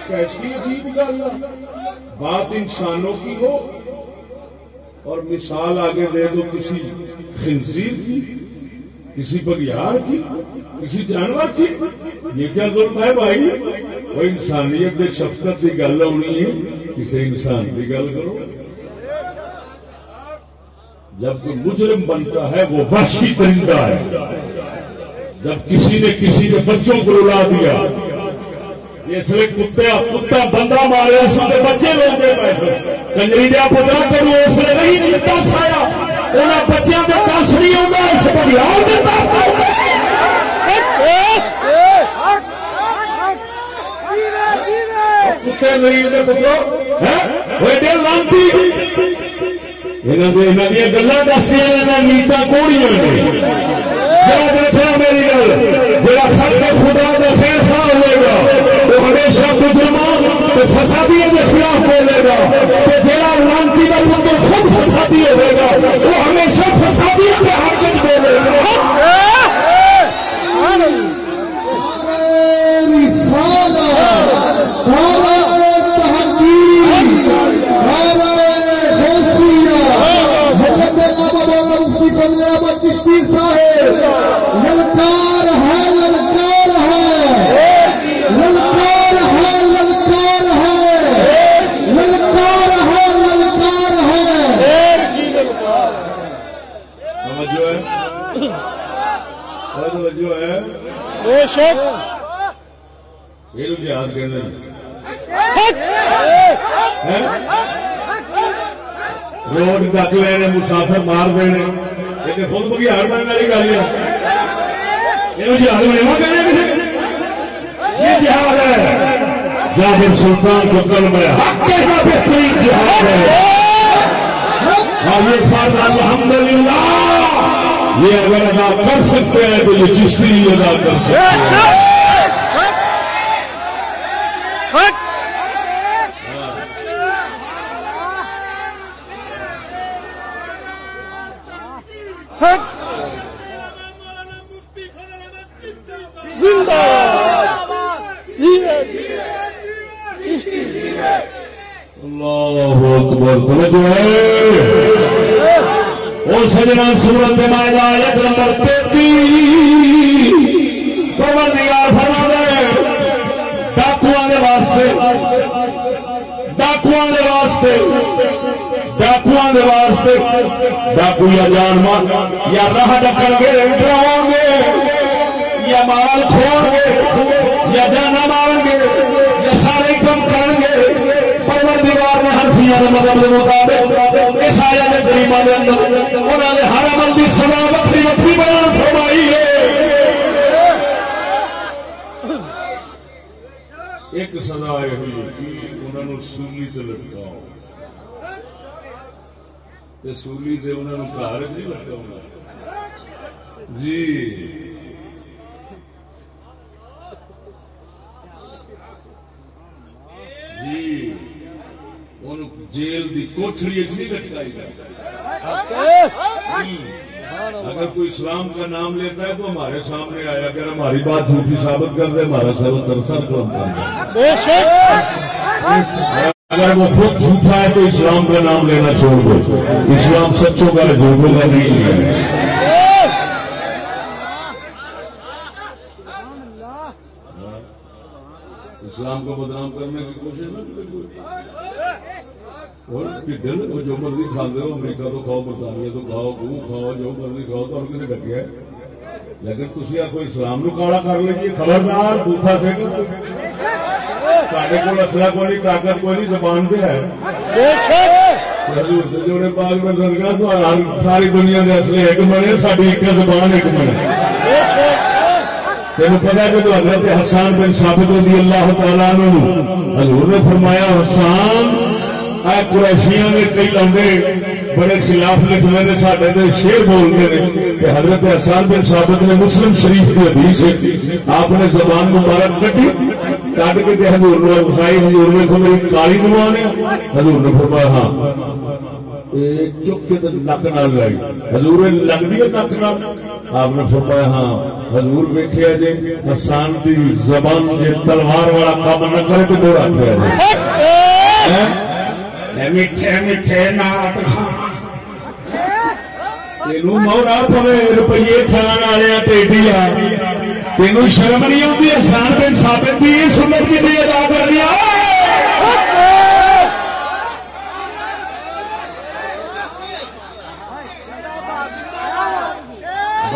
ایسی عجیب گل بات انسانوں کی ہو، اور مثال آگے دے دو کسی خنزیر کی۔ کسی بگیار کی کسی جانور کی یہ کیا ظلم ہے بھائی؟ وہ انسانیت کے شفقت کی گل ہونی ہے کسی انسان کی گل کرو۔ جب کوئی مجرم بنتا ہے، وہ وحشی پرندہ ہے۔ جب کسی نے کسی نے بچوں کو رلا دیا، جس لیے کتا کتا بندہ مارے اس بچے لوگ کنجری دیا پترا تین اس لیے نہیں دس آیا بچوں کے دس نہیں آتا اس بریال کے کتے پترو ہاں؟ لانتی۔ گلا نیتا کوڑیاں میری گل جا خط خدا کا فیصلہ ہوئے گا، وہ ہمیشہ مجرمان تو فسادی کے خلاف بولے گا۔ تو جہاں لانتی کا پتر خود فسادی ہوئے گا۔ وہ ہمیشہ فسادی کے ہاتھ بولے گا جہاد کہ روڈ ڈک لے مسافر مار دے یہ خود بگیار بننے والی گل ہے جہاد یہ جہاد ہے سلطان کو کل میں بہترین جہاد ہے۔ الحمد للہ یہ اگر ادا کر سکتے ہیں تو یہ چشتی ادا کر سکتے ہیں۔ تے سولی سے انہوں نے گھر نہیں لٹکاؤ جی۔ جی۔ ان جیل دی کوٹھڑی نہیں لٹکائی جی۔ اگر کوئی اسلام کا نام لیتا ہے تو ہمارے سامنے آیا اگر ہماری بات جھوٹی ثابت کر دے ہمارا سر ترسر تو اگر وہ خود جھوٹا ہے تو اسلام کا نام لینا چھوڑ دو۔ اسلام سچوں کا جھوٹوں کا نہیں ہے۔ اسلام کو بدنام کرنے کی کوشش نہ دل وہ جو مرضی کھاتے ہو امریکہ تو کھاؤ، برطانیہ تو کھاؤ گو کھاؤ، جو مرضی کھاؤ، تو کسی ڈکیا لیکن تھی آپ اسلام نو کالا کر لیجیے خبردار، بوتھا سے سارے کو اصلا کوئی نہیں طاقت کوئی نہیں زبان پہ ہے جوڑے پاک میں سرگا تو ساری دنیا کے اصلے ایک بنے ساری ایک زبان ایک بنے تین پتا کہ تو حضرت حسان بن ثابت رضی اللہ تعالیٰ حضور نے فرمایا حسان قریشیاں نے کئی لمبے بڑے خلاف لکھ رہے سارے شیر بولتے ہیں کہ حضرت حسان بن ثابت نے مسلم شریف کی حدیث آپ نے زبان مبارک کٹی کٹ کے حضور نے بخائی حضور نے کو میری کالی زبان ہے حضور نے فرمایا ہاں چک کے نک نہ لائی حضور لگتی ہے نک نہ آپ نے فرمایا ہاں حضور ویخیا جی حسان کی زبان جی تلوار والا کام نہ کرے تو بڑا کیا میٹھے میٹھے تینوں مورا پوے روپیے کھان والے ٹیڈیا تین شرم نہیں آتی حسان بن ثابت کی سنت کی ادا کر دیا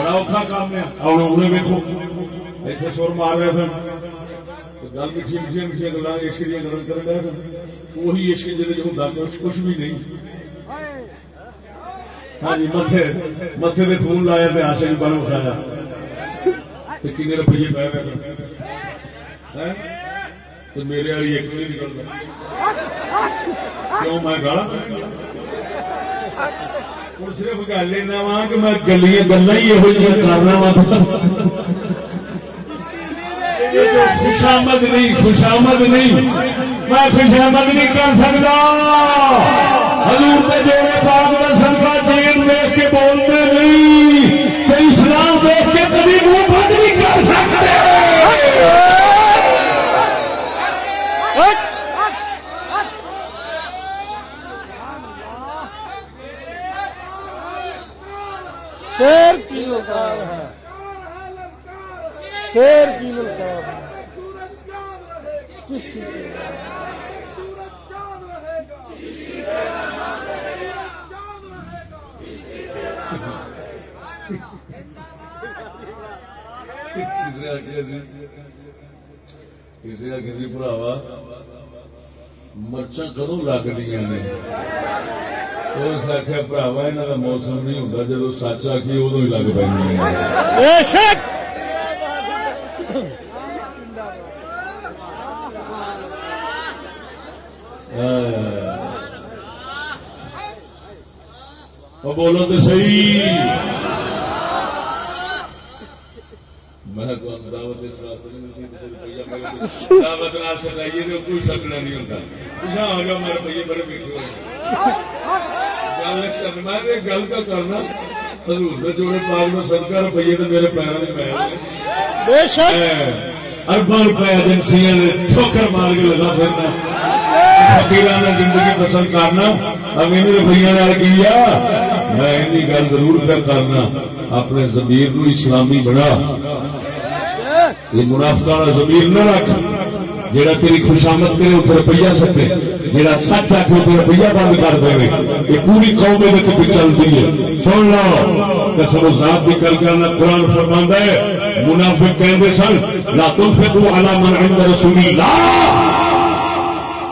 اوکھا کام ہے۔ اور انہیں ویکو ایسے سور مار رہے سن۔ گل پیچھے پیچھے پیچھے گلا عشق دیا گل کر رہے سن۔ وہی عشق جی ہوں کچھ بھی نہیں۔ ہاں جی متے متے نے خون لایا تو آشا جی بن اٹھایا کن روپیے پہ رہے تو میرے والی ایک بھی نکل کیوں میں گالا ہوں صرف گل ایسا وا کہ میں گلیاں گلا ہی یہ کرنا وا خوشامد نہیں خوشامد نہیں میں خوشامد نہیں کر سکتا حضور کے جوڑے پاک کا سنگا چین دیکھ کے بولتے نہیں تو اسلام دیکھ کے کبھی منہ بند نہیں کر سکتے شیر کی للکار ہے۔ شیر کی للکار ہے۔ کسی کسی بھراوا مرچا کدو لگ دیا نے؟ اس آخیا براوا یہاں کا موسم نہیں ہوتا جب سچ آخی ادو ہی لگ پہ بولو تو صحیح۔ میں دعوت اس واسطے دعوت نال سکائیے تو کوئی سکنا نہیں ہوتا۔ میرے روپیے بڑے بیٹھے ہوئے گل کا کرنا حضور جوڑے پاک میں روپیے تو میرے پیروں میں اربا روپئے ایجنسیاں نے ٹھوکر مار کے لگا پھرنا زندگی پسند کرنا میں گل ضرور کر کرنا اپنے زمیر نو اسلامی بنا یہ منافع والا زمیر نہ رکھ جیڑا تیری خوشامد کرے اتنے روپیہ سکے۔ جیڑا سچ آخے کے روپیہ بند کر دے یہ پوری قوم میں چلتی ہے۔ سن لو، قسم صاحب کی گل کرنا قرآن فرما ہے۔ منافق کہیں سن، لا تم سے تو آلہ من عند رسول اللہ!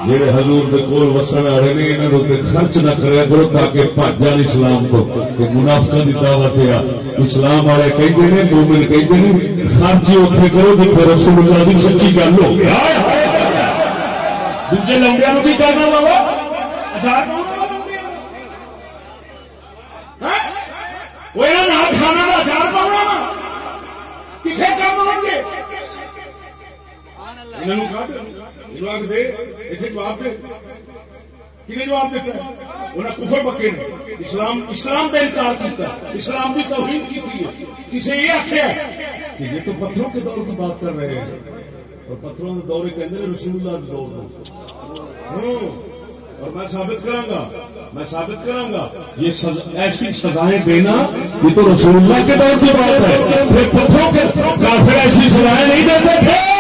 جہے حضور دے کول وسن والے نے، انہاں تے خرچ نہ کریا کرو تاکہ بھج جان اسلام تو کہ منافقہ دی دعوت ہے۔ اسلام والے کہندے نے، مومن کہندے نے، خرچ اوتھے کرو جتھے رسول اللہ دی سچی گل ہو۔ گیا دوجے لونڈیاں نو کی کرنا بابا؟ آزاد وہ کھانا کا اچار پاؤنا وا کتنے کام ہو گے جواب دے جواب دے۔ کنے جواب دیتا ہے؟ انہیں کفر پکے نے اسلام اسلام کا انکار کیتا اسلام کی توہین کی تھی۔ کسی یہ آخیا کہ یہ تو پتھروں کے دور کی بات کر رہے ہیں۔ اور پتھروں کے دور کے اندر رسول اللہ کے دور اور میں ثابت کروں گا، میں ثابت کروں گا، یہ سز... ایسی سزائیں دینا یہ تو رسول اللہ کے دور کی بات ہے۔ پھر پتھروں کے کافر ایسی سزائیں نہیں دیتے تھے۔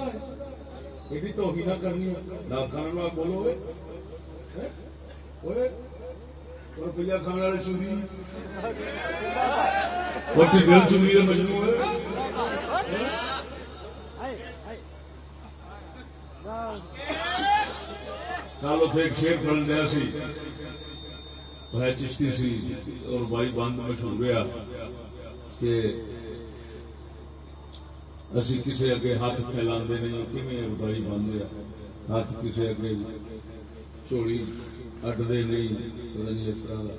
ہے یہ بھی تو نہ کرنی نات خان بولو۔ روپیہ کھانے والے چوری دل چوری ہے مجموع کل اتنے ایک شیر پڑھ دیا سی۔ بھائی چشتی سی اور بائی بند میں چھوڑ گیا کہ اسی کسی اگے ہاتھ پھیلا نہیں کھے بائی بند ہوا ہاتھ کسی اگے چوڑی اڈتے نہیں پتا نہیں اس طرح کا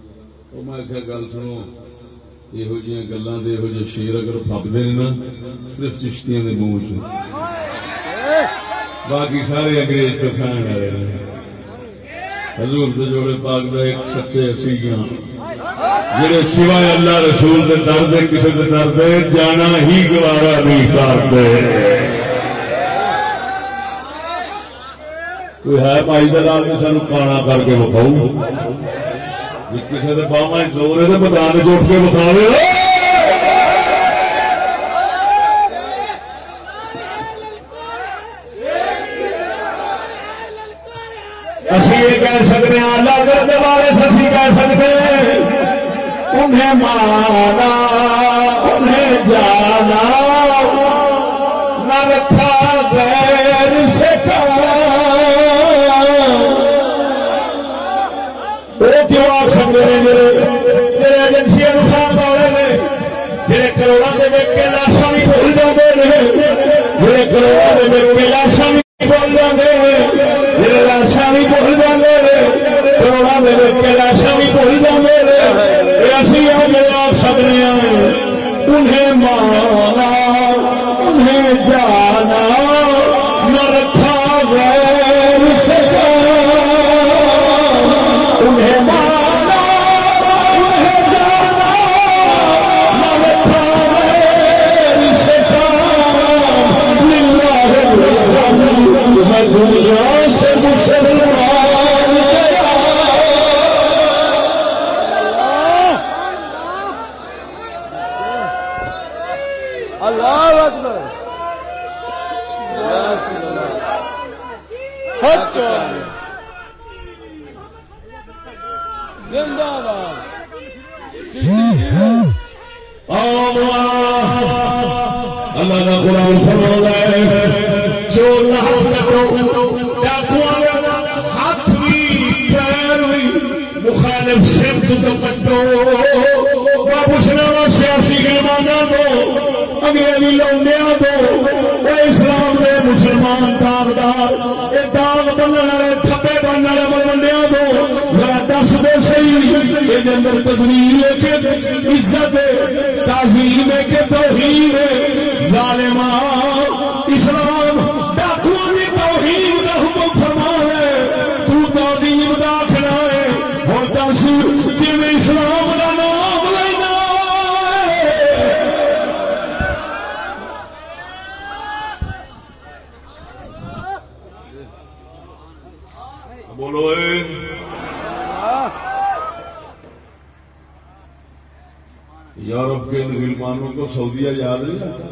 وہ میں آخیا گل سنو، یہو جی گلوں کے یہو جہ شیر اگر پبتے ہیں نا، صرف چشتیاں کے منہ چ باقی سارے انگریز تو کھان والے حضور کے جوڑے پاک دا ایک سچے اسی ہاں جڑے سوائے اللہ رسول کے درد کسی کے درد جانا ہی گوارا نہیں کرتے۔ کوئی ہے بھائی دلال کے سانو کانا کر کے بتاؤ جی کسی کے باہر زور ہے تو میدان چوٹ کے بتاؤ اسی یہ کہہ سکتے ہیں، اللہ کرنے والے سسی کہہ سکتے ہیں۔ انہیں مانا، انہیں جانا۔ نہ رکھا غیر سے وہ کیوں میرے؟ ایجنسیاں کروڑوں کے ویک کے لاشاں بھی بھول جاتے ہیں جہے کروڑوں کے ویک کے لاشاں بھی بھول جاتے ہیں جہے لاشاں بھی بھول جاتے ہیں کروڑوں کے ویک کے لاشاں بھی بھول جاتے ہیں اسی آ دو۔ انگریزی لوڈیا دو اسلام دے مسلمان داغدار یہ داغ بننے والے، تھپے بننے والے ملوڈیا دو۔ ذرا دس دو صحیح یہ اندر تدبیر ہے کہ عزت ہے، تعظیم کے توہین ظالمان سعودیہ یاد نہیں آتا؟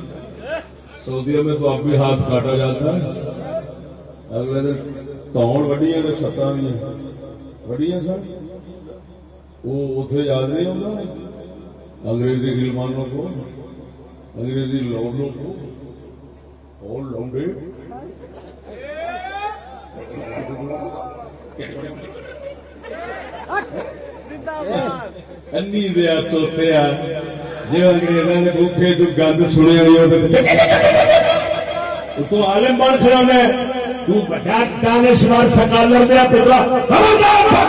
سعودیہ میں تو اب بھی ہاتھ کاٹا جاتا ہے۔ اگلے دن توڑ وڈیاں نے ستا بھی وڈیاں سن؟ وہ اتنے یاد نہیں ہوتا؟ انگریزی مسلمانوں کو انگریزی لوڈوں کو۔ اور لوڈے۔ انی دیا توتے آ۔ جی انگریزوں نے بوٹے تو گند سنیا تو عالم بن کھڑا تو بڑا دانشور سکالر دیا پترا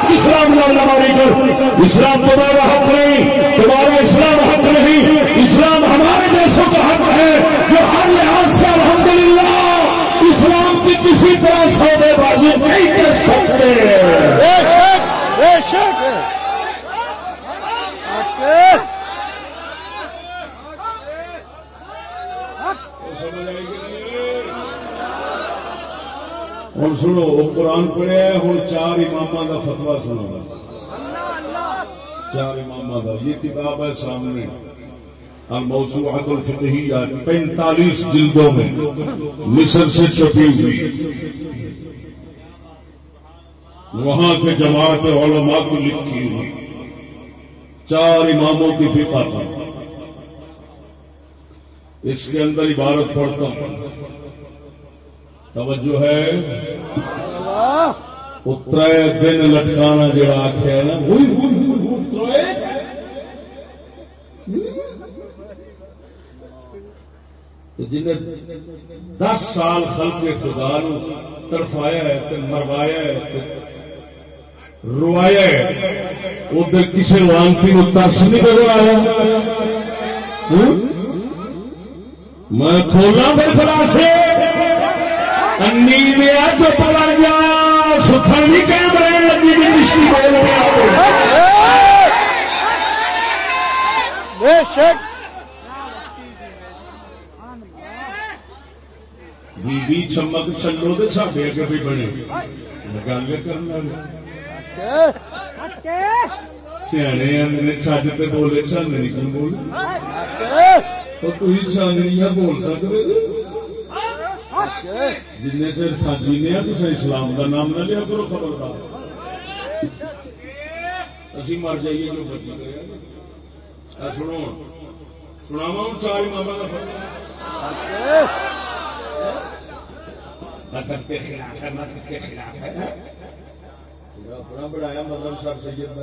اسلام لماری کر اسلام تمہارا حق نہیں تمہارا اسلام حق نہیں اسلام ہمارے جیسوں کا حق ہے جو ہر لحاظ سے الحمدللہ اسلام کی کسی طرح سودے بازی نہیں کر سکتے بے شک بے شک ہوں سنو، وہ قرآن پڑھیا ہوں چار امام کا فتوا سنا گا۔ چار امام کا یہ کتاب ہے سامنے۔ ہاں، الموسوعات الفقہیہ پینتالیس جلدوں میں۔ مصر سے چھپی ہوئی۔ وہاں کے جماعت علماء کو لکھی ہوئی چار اماموں کی فقہ۔ تھا اس کے اندر عبارت پڑھتا ہوں۔ توجہ ہے؟ اترے دن لٹکانا جڑا آخیا ہے نا ہوئی ہوئی ہوئی ہوئی اترے تو جنہیں دس سال خلق خدا نو تڑفایا ہے تے مروایا ہے تے روایا ہے ادھر کسی لانتی نو ترس نہیں نظر آیا؟ میں کھولا پھر خلاصے انی دیا چپ کر جا ستھن بھی قائم رہنے لگی بھی چشتی بول رہا بے شک۔ بی بی چمک چلو تو ساڈے اگے بھی بنے۔ گل کرنا سیانے آدھے چج تے بولے چاندنی کیوں بولے؟ تو تھی چاندنیاں بول سکتے جن چر ساجینے کسی اسلام کا نام نہ لیا کرو خبردار۔ اسی مر جائیے جو مرضی کرے۔ سنو سناوا چار ماما کا فرق مذہب کے خلاف ہے، مذہب کے خلاف ہے۔ اپنا بڑھایا مذہب سر سید کا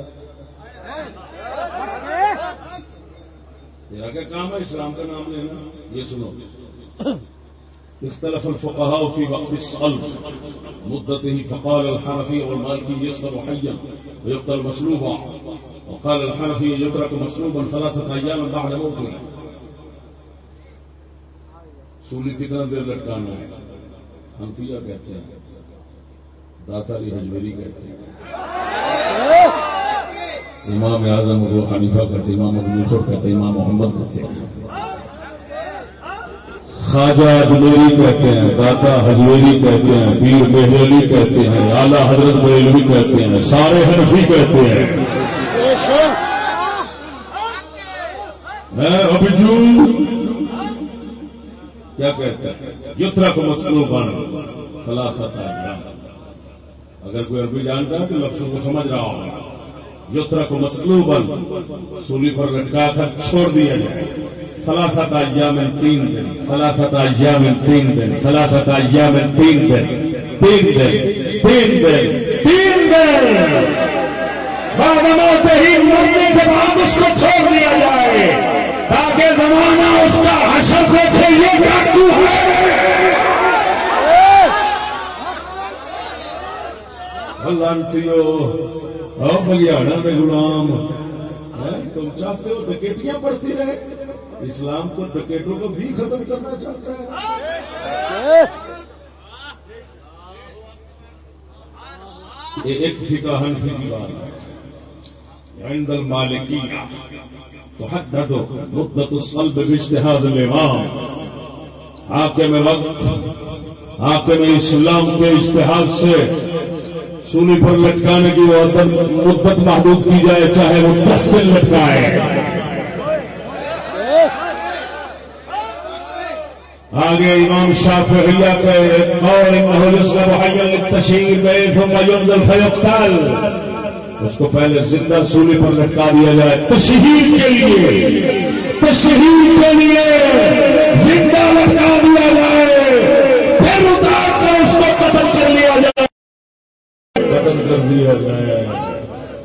تیرا کیا کام ہے، اسلام کا نام لینا۔ یہ سنو۔ اختلف الفقهاء في وقف الصلب. مدته فقال الحنفي والمالكي يصدر حيا ويقتل مسلوبا. وقال الحنفي يترك مسلوبا ثلاثة أيام بعد موته. سولی کتنا دیر لٹکانا ہے ہم تو یہ کہتے ہیں داتا علی حجوری کہتے ہیں إمام اعظم ابو حنیفہ کہتے ہیں إمام ابو یوسف کہتے إمام محمد کہتے خواجہ اجمیری کہتے ہیں، داتا حجویری کہتے ہیں، پیر بہلی کہتے ہیں، اعلیٰ حضرت بریلوی کہتے ہیں، سارے حنفی کہتے ہیں۔ میں ابجو کیا کہتے ہیں، یترا کو مسلو بن، خلافت اگر کوئی عربی جانتا ہے تو لفظوں کو سمجھ رہا ہوگا یترا کو مسلو بن سولی پر لٹکا کر چھوڑ دیا جائے۔ سلاست ایام تین دن سلاست ایام تین دن سلاست ایام تین دن تین دن تین دن تین دن. بعد موت ہی مرنے کے بعد اس کو چھوڑ دیا جائے، تاکہ زمانہ اس کا حشر دیکھے یہ ڈاکو ہے۔ لانتیو او بلیاڑا میں غلام تم چاہتے ہو ڈکیٹیاں پڑھتی رہے۔ اسلام تو ڈکیٹوں کو بھی ختم کرنا چاہتا ہے۔ یہ ایک فقہ حنفی کی بات ہے۔ عند المالکیہ تحدد مدت الصلب باجتهاد الامام۔ حاکم وقت حاکم اسلام کے اجتہاد سے سولی پر لٹکانے کی مدت محدود کی جائے، چاہے وہ دس دن لٹکائے۔ آگے امام شافعیہ کے قول انه الاسلام حي للتشهير به ثم ينزل اس کو پہلے زندہ سولی پر لٹکا دیا جائے۔ تشہیر کے لیے۔ تشہیر کے لیے زندہ لٹکا دیا جائے۔ پھر اتار کر اس کو قتل کر لیا جائے۔ قتل کر دیا جائے۔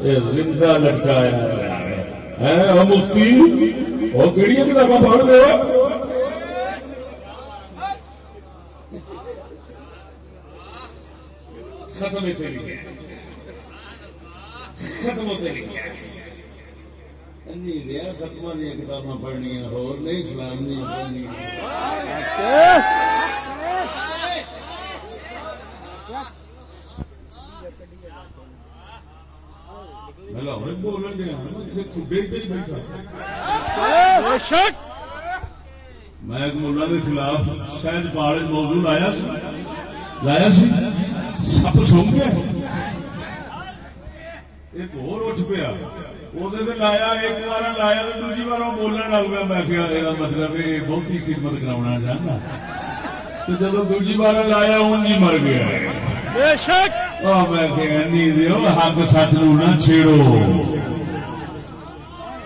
یہ زندہ لٹکایا ہے وہ مفتی وہ کہڑی کتابیں پڑھ دو ختم ہوتے لکھے ختم ہوتے لکھے ختم دیا کتاباں پڑھنیا ہو نہیں، اسلام دیا پڑھنیا میں لاہور بولن دیا کھڈے ہی بیٹھا۔ میں ایک ملا کے خلاف شاید پہاڑ موضوع لایا لایا سی؟ سپ سونگ گیا ایک اور اٹھ پیا وہ لایا ایک بار لایا تو دوجی بار وہ بولنے لگ پیا میں کیا یہ مطلب یہ بہت ہی خدمت کرا چاہتا تو جب دوجی بار لایا ان مر گیا بے شک آہ، میں کہ نہیں دیو حق سچ نو نہ چھیڑو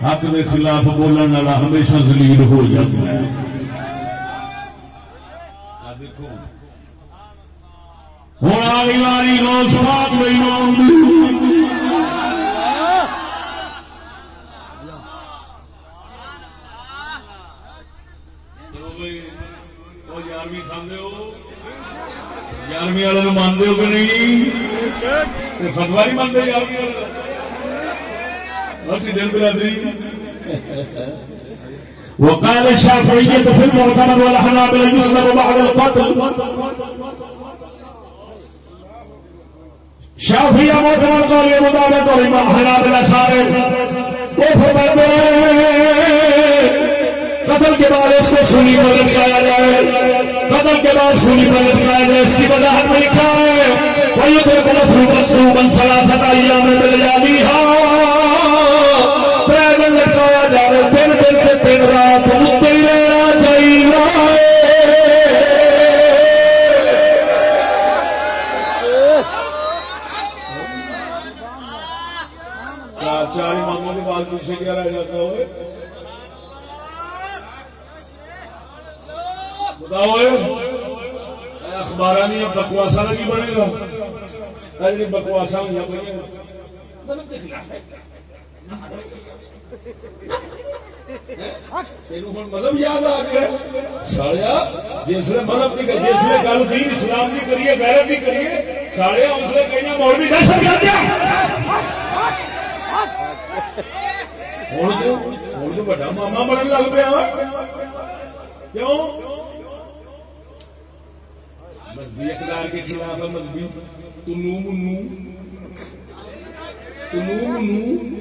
حق کے خلاف بولنے والا ہمیشہ زلیل ہو جاتا ہے آ دیکھو ہوں آگے والی روز بات نہیں یارویں کھانے ہو۔ یارویں والے مانتے ہو کہ نہیں؟ بے نہیں مانتے یارویں والے جی دل برادری وقال الشافعية في المعتمد والحنابلة يسلم بعد القتل۔ شافعی معتمد قول کے مطابق اور امام حنابلہ سارے وہ فرماتے ہیں، قتل کے بعد اس کو سنی پر لٹکایا جائے، قتل کے بعد سنی پر لٹکایا جائے، اس کی وضاحت میں لکھا ہے وہ یہ تو مفروب مصروب سلاسط ایام میں مل جاتی تر دن لٹکایا جائے، دن دن کے دن رات کے بعد پیچھے کیا رہ جاتا ہوئے؟ بتاؤ اخبار نہیں بکواسا کا کی بنے گا۔ جی بکواسا ہوئی پہ مطلب یاد آ گیا۔ ساڑیا جسے مطلب کی جسے گل کی، اسلام کی کریے، غیرت کی کریے ساڑیا اسے کہیں مول بھی دہشت کر دیا ہوں تو ہوں تو بڑا ماما بننے لگ پیا کیوں مذہبی اقدار کے خلاف ہے مذہبی تنو منو تنو منو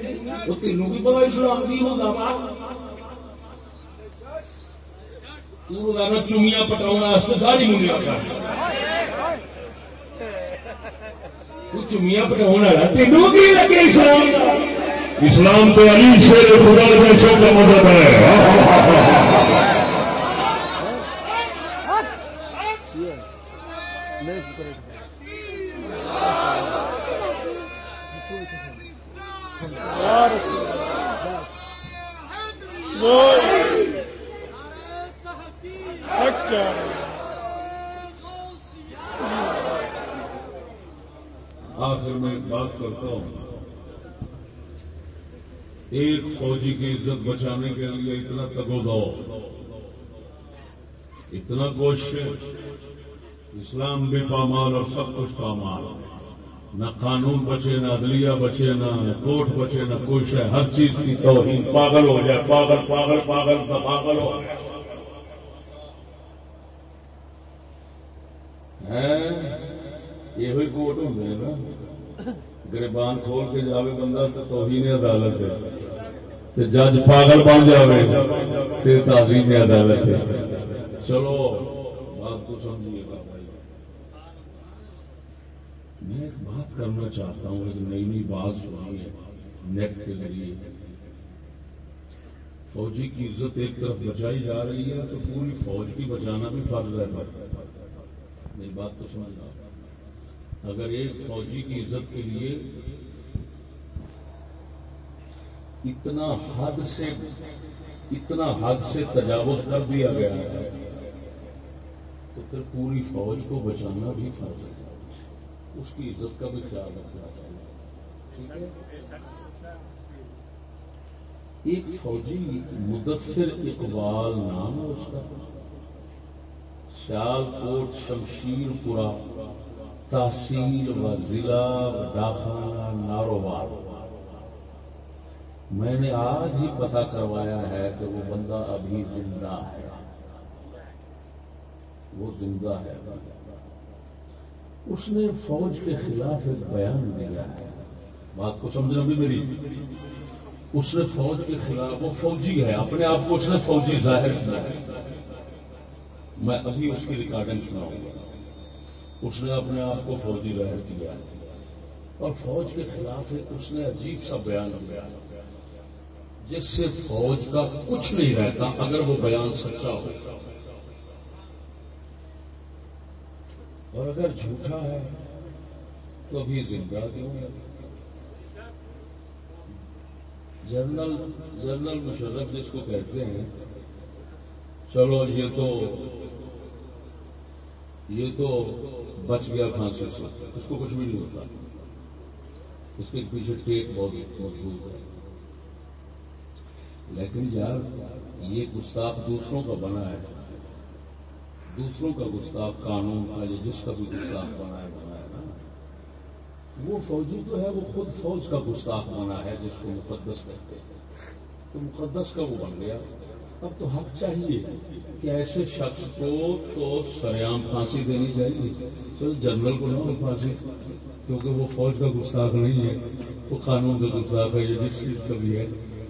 وہ تینوں بھی پتا اسلام کی ہوتا وا تو چومیاں پٹاؤ داڑی منیا کر چومیاں پٹاؤ تینوں کی لگے اسلام اسلام تو علی شیر خدا جیسے کا مدد ہے یا رسول اللہ وہ حق چاہ رہے ہیں آخر میں ایک بات کرتا ہوں ایک فوجی کی عزت بچانے کے لیے اتنا تگو دو، اتنا کوشش اسلام بھی پامال اور سب کچھ پامال۔ نہ قانون بچے، نہ عدلیہ بچے، نہ کوٹ بچے، نہ کچھ ہے ہر چیز کی توہین۔ پاگل ہو جائے، پاگل پاگل پاگل تو پاگل ہو جائے۔ یہ کوٹ ہوں نا۔ گربان کھول کے جاوے، بندہ تو توہین عدالت ہے۔ تے جج پاگل بن جاوے، تے تعظیم عدالت ہے۔ چلو، بات کو سمجھیے گا بھائی جی۔ میں ایک بات کرنا چاہتا ہوں، ایک نئی نئی بات سنی ہے، نیٹ کے ذریعے۔ فوجی کی عزت ایک طرف بچائی جا رہی ہے، تو پوری فوج کی بچانا بھی فرض ہے۔ میری بات کو سمجھنا اگر ایک فوجی کی عزت کے لیے اتنا حد سے اتنا حد سے تجاوز کر دیا گیا ہے۔ تو پھر پوری فوج کو بچانا بھی فرض ہے۔ اس کی عزت کا بھی خیال رکھنا چاہیے۔ ٹھیک ہے؟ ایک فوجی مدثر اقبال نام ہے اس کا۔ سیال کوٹ شمشیر پورا تحصیل و ضلع ڈاخانہ ناروبار میں نے آج ہی پتا کروایا ہے کہ وہ بندہ ابھی زندہ ہے۔ وہ زندہ ہے۔ اس نے فوج کے خلاف ایک بیان دیا ہے۔ بات کو سمجھنا بھی میری؟ اس نے فوج کے خلاف، وہ فوجی ہے۔ اپنے آپ کو اس نے فوجی ظاہر کیا۔ ہے میں ابھی اس کی ریکارڈنگ سناؤں گا۔ اس نے اپنے آپ کو فوجی ظاہر کیا۔ ہے اور فوج کے خلاف ایک اس نے عجیب سا بیان دیا۔ جس سے فوج کا کچھ نہیں رہتا اگر وہ بیان سچا ہو۔ اور اگر جھوٹا ہے، تو ابھی زندہ کیوں ہے؟ جنرل جنرل مشرف جس کو کہتے ہیں، چلو یہ تو یہ تو بچ گیا پھانسی سے، اس کو کچھ بھی نہیں ہوتا۔ اس کے پیچھے ٹیک بہت مضبوط ہے۔ لیکن یار، یہ گستاخ دوسروں کا بنا ہے۔ دوسروں کا گستاخ قانون کا، یا جس کا بھی گستاخ بنا ہے بنا ہے نا۔ وہ فوجی تو ہے، وہ خود فوج کا گستاخ بنا ہے، جس کو مقدس کہتے ہیں۔ تو مقدس کا وہ بن گیا۔ اب تو حق چاہیے کہ ایسے شخص کو تو سریام پھانسی دینی چاہیے۔ چلو جنرل کو نہ ہو پھانسی، کیونکہ وہ فوج کا گستاخ نہیں ہے۔ وہ قانون کا گستاخ ہے جس چیز کا بھی ہے۔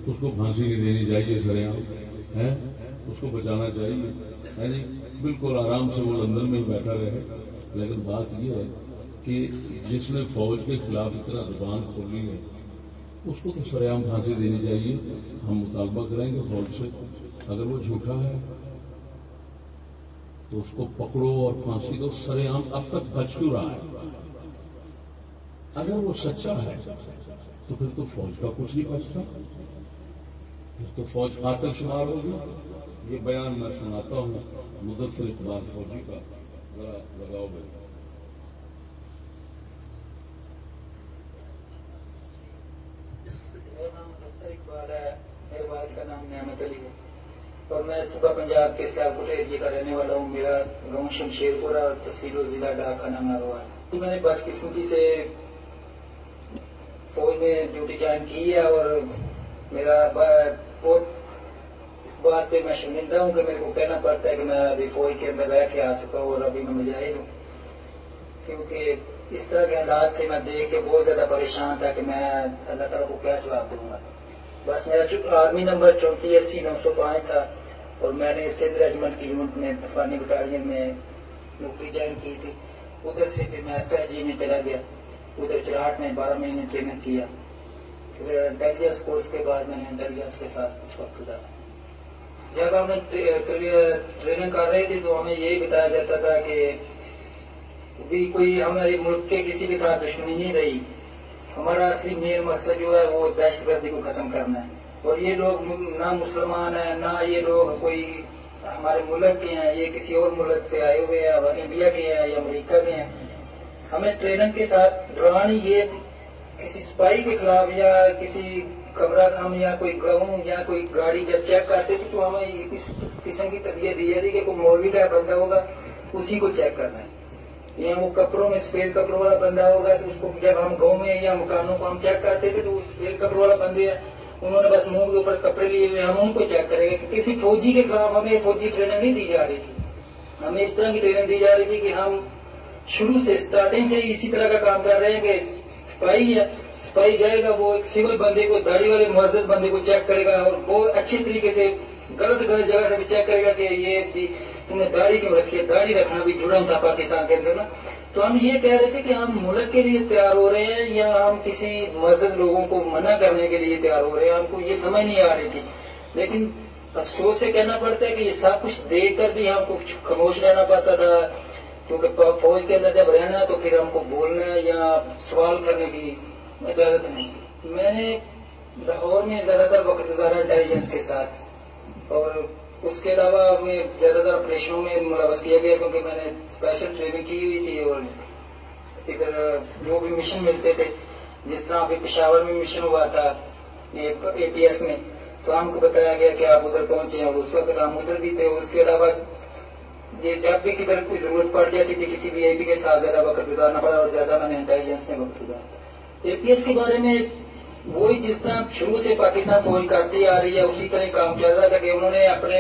اس کو پھانسی نہیں دینی چاہیے سریام ہے اس کو بچانا چاہیے جی؟ بالکل آرام سے وہ لندن میں ہی بیٹھا رہے۔ لیکن بات یہ ہے کہ جس نے فوج کے خلاف اتنا زبان کھولی ہے، اس کو تو سریام پھانسی دینی چاہیے۔ ہم مطالبہ کریں گے فوج سے۔ اگر وہ جھوٹا ہے، تو اس کو پکڑو اور پھانسی دو۔ سریام اب تک بچ کیوں رہا ہے؟ اگر وہ سچا ہے، تو پھر تو فوج کا کچھ نہیں بچتا۔ تو فوج قاتل شمار ہوگی۔ یہ بیان میں سناتا ہوں مدثر اقبال فوجی کا۔ ذرا لگاؤ بھائی۔ کا نام نعمت علی ہے۔ اور میں صبح پنجاب کے سیاپور ایریے کا رہنے والا ہوں۔ میرا گاؤں شمشیر پورا اور تحصیل و ضلع ڈاک کا نام ناروا ہے۔ میں نے بدقسمتی سے فوج میں ڈیوٹی جوائن کی ہے اور میرا بہت اس بات پہ میں شرمندہ ہوں کہ میرے کو کہنا پڑتا ہے کہ میں ابھی فوج کے اندر رہ کے آ چکا ہوں اور ابھی میں مجاہد ہوں۔ کیونکہ اس طرح کے حالات تھے میں دیکھ کے بہت زیادہ پریشان تھا کہ میں اللہ تعالیٰ کو کیا جواب دوں گا۔ بس میرا آرمی نمبر چونتی اسی نو سو پانچ تھا اور میں نے سندھ ریجمنٹ کی یونٹ میں طوفانی بٹالین میں نوکری جوائن کی تھی۔ ادھر سے پھر میں ایس ایس جی میں چلا گیا۔ ادھر چراٹ میں بارہ مہینے ٹریننگ کیا۔ انٹیلیجنس کورس کے بعد میں نے انٹیلیجنس کے ساتھ کچھ وقت گزارا۔ جب ہم ٹریننگ کر رہے تھے تو ہمیں یہی بتایا جاتا تھا کہ بھی کوئی ہمارے ملک کے کسی کے ساتھ دشمنی نہیں رہی۔ ہمارا اصلی مین مقصد جو ہے وہ دہشت گردی کو ختم کرنا ہے۔ اور یہ لوگ نہ مسلمان ہیں، نہ یہ لوگ کوئی ہمارے ملک کے ہیں، یہ کسی اور ملک سے آئے ہوئے ہیں انڈیا کے ہیں، یا امریکہ کے ہیں۔ ہمیں ٹریننگ کے ساتھ ڈرانی یہ کسی سپاہی کے خلاف یا کسی کمرہ ہم یا کوئی گاؤں یا کوئی گاڑی جب چیک کرتے تھے تو ہمیں اس قسم کی طبیعت دی جاتی کہ کوئی مولوی کا بندہ ہوگا، اسی کو چیک کرنا ہے۔ یا وہ کپڑوں میں سفید کپڑوں والا بندہ ہوگا، تو اس کو جب ہم گاؤں میں یا مکانوں کو ہم چیک کرتے تھے تو سفید کپڑوں والا بندے انہوں نے بس منہ کے اوپر کپڑے لیے ہوئے، ہم ان کو چیک کریں گے۔ کہ کسی فوجی کے خلاف ہمیں فوجی ٹریننگ نہیں دی جا رہی تھی۔ ہمیں اس طرح کی ٹریننگ دی جا رہی تھی کہ ہم شروع سے اسٹارٹنگ سے اسی طرح کا کام کر رہے ہیں کہ سپاہی ہے سپاہی جائے گا وہ ایک سول بندے کو داڑھی والے معزز بندے کو چیک کرے گا اور بہت اچھے طریقے سے غلط غلط جگہ سے بھی چیک کرے گا کہ یہ تم نے داڑھی کیوں رکھی ہے داڑھی رکھنا بھی جڑا تھا پاکستان کے اندر نا تو ہم یہ کہہ رہے تھے کہ ہم ملک کے لیے تیار ہو رہے ہیں یا ہم کسی مذہب لوگوں کو منع کرنے کے لیے تیار ہو رہے ہیں ہم کو یہ سمجھ نہیں آ رہی تھی لیکن افسوس سے کہنا پڑتا ہے کہ یہ سب کچھ دیکھ کر بھی ہم کو خاموش رہنا پڑتا تھا کیونکہ فوج کے اندر جب رہنا تو پھر ہم کو بولنا یا سوال کرنے کی اجازت نہیں میں نے لاہور میں زیادہ تر وقت گزارا انٹیلیجنس کے ساتھ۔ اور اس کے علاوہ ہمیں زیادہ تر آپریشنوں میں ملوث کیا گیا کیونکہ میں نے اسپیشل ٹریننگ کی ہوئی تھی اور ادھر جو بھی مشن ملتے تھے، جس طرح ابھی پشاور میں مشن ہوا تھا اے پی ایس میں، تو ہم کو بتایا گیا کہ آپ ادھر پہنچے ہیں اس وقت ہم ادھر بھی تھے۔ اور اس کے علاوہ یہ جب بھی کدھر کوئی ضرورت پڑ جاتی تھی کسی بھی اے پی کے ساتھ زیادہ وقت گزارنا پڑا اور زیادہ میں نے انٹیلیجنس میں وقت گزارا۔ اے پی ایس کے بارے میں وہی جس طرح شروع سے پاکستان فوج کرتی آ رہی ہے، اسی طرح کام چل رہا تھا کہ انہوں نے اپنے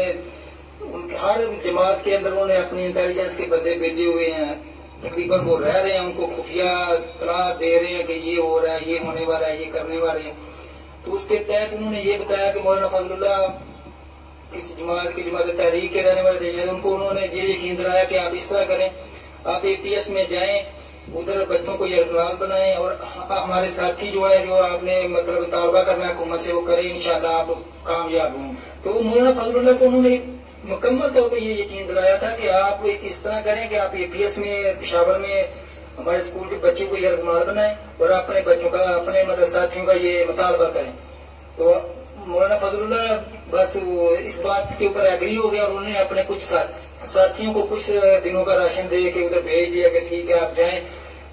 ان کے ہر جماعت کے اندر انہوں نے اپنی انٹیلیجنس کے بندے بھیجے ہوئے ہیں۔ تقریباً وہ رہ رہے ہیں، ان کو خفیہ اطلاع دے رہے ہیں کہ یہ ہو رہا ہے، یہ ہونے والا ہے، یہ کرنے والے ہیں۔ تو اس کے تحت انہوں نے یہ بتایا کہ مولانا فضل اللہ اس جماعت کی جماعت تحریک کے رہنے والے تھے ان کو انہوں نے یہ یقین دلایا کہ آپ اس طرح کریں، آپ اے پی ایس میں جائیں، ادھر بچوں کو یہ اقرال بنائیں اور ہمارے ساتھی جو ہے جو آپ نے مطلب طالبہ کرنا حکومت سے، وہ کریں، انشاءاللہ آپ کامیاب ہوں۔ تو مولانا فضل اللہ کو انہوں نے مکمل طور پہ یہ یقین دلایا تھا کہ آپ اس طرح کریں کہ آپ اے پی ایس میں، پشاور میں، ہمارے اسکول کے بچے کو یہ رقمال بنائیں اور اپنے بچوں کا، اپنے مطلب ساتھیوں کا یہ مطالبہ کریں۔ تو مولانا فضل اللہ بس وہ اس بات کے اوپر ایگری ہو گیا اور انہوں نے اپنے کچھ ساتھیوں کو کچھ دنوں کا راشن دے کے ادھر بھیج دیا کہ ٹھیک ہے آپ جائیں،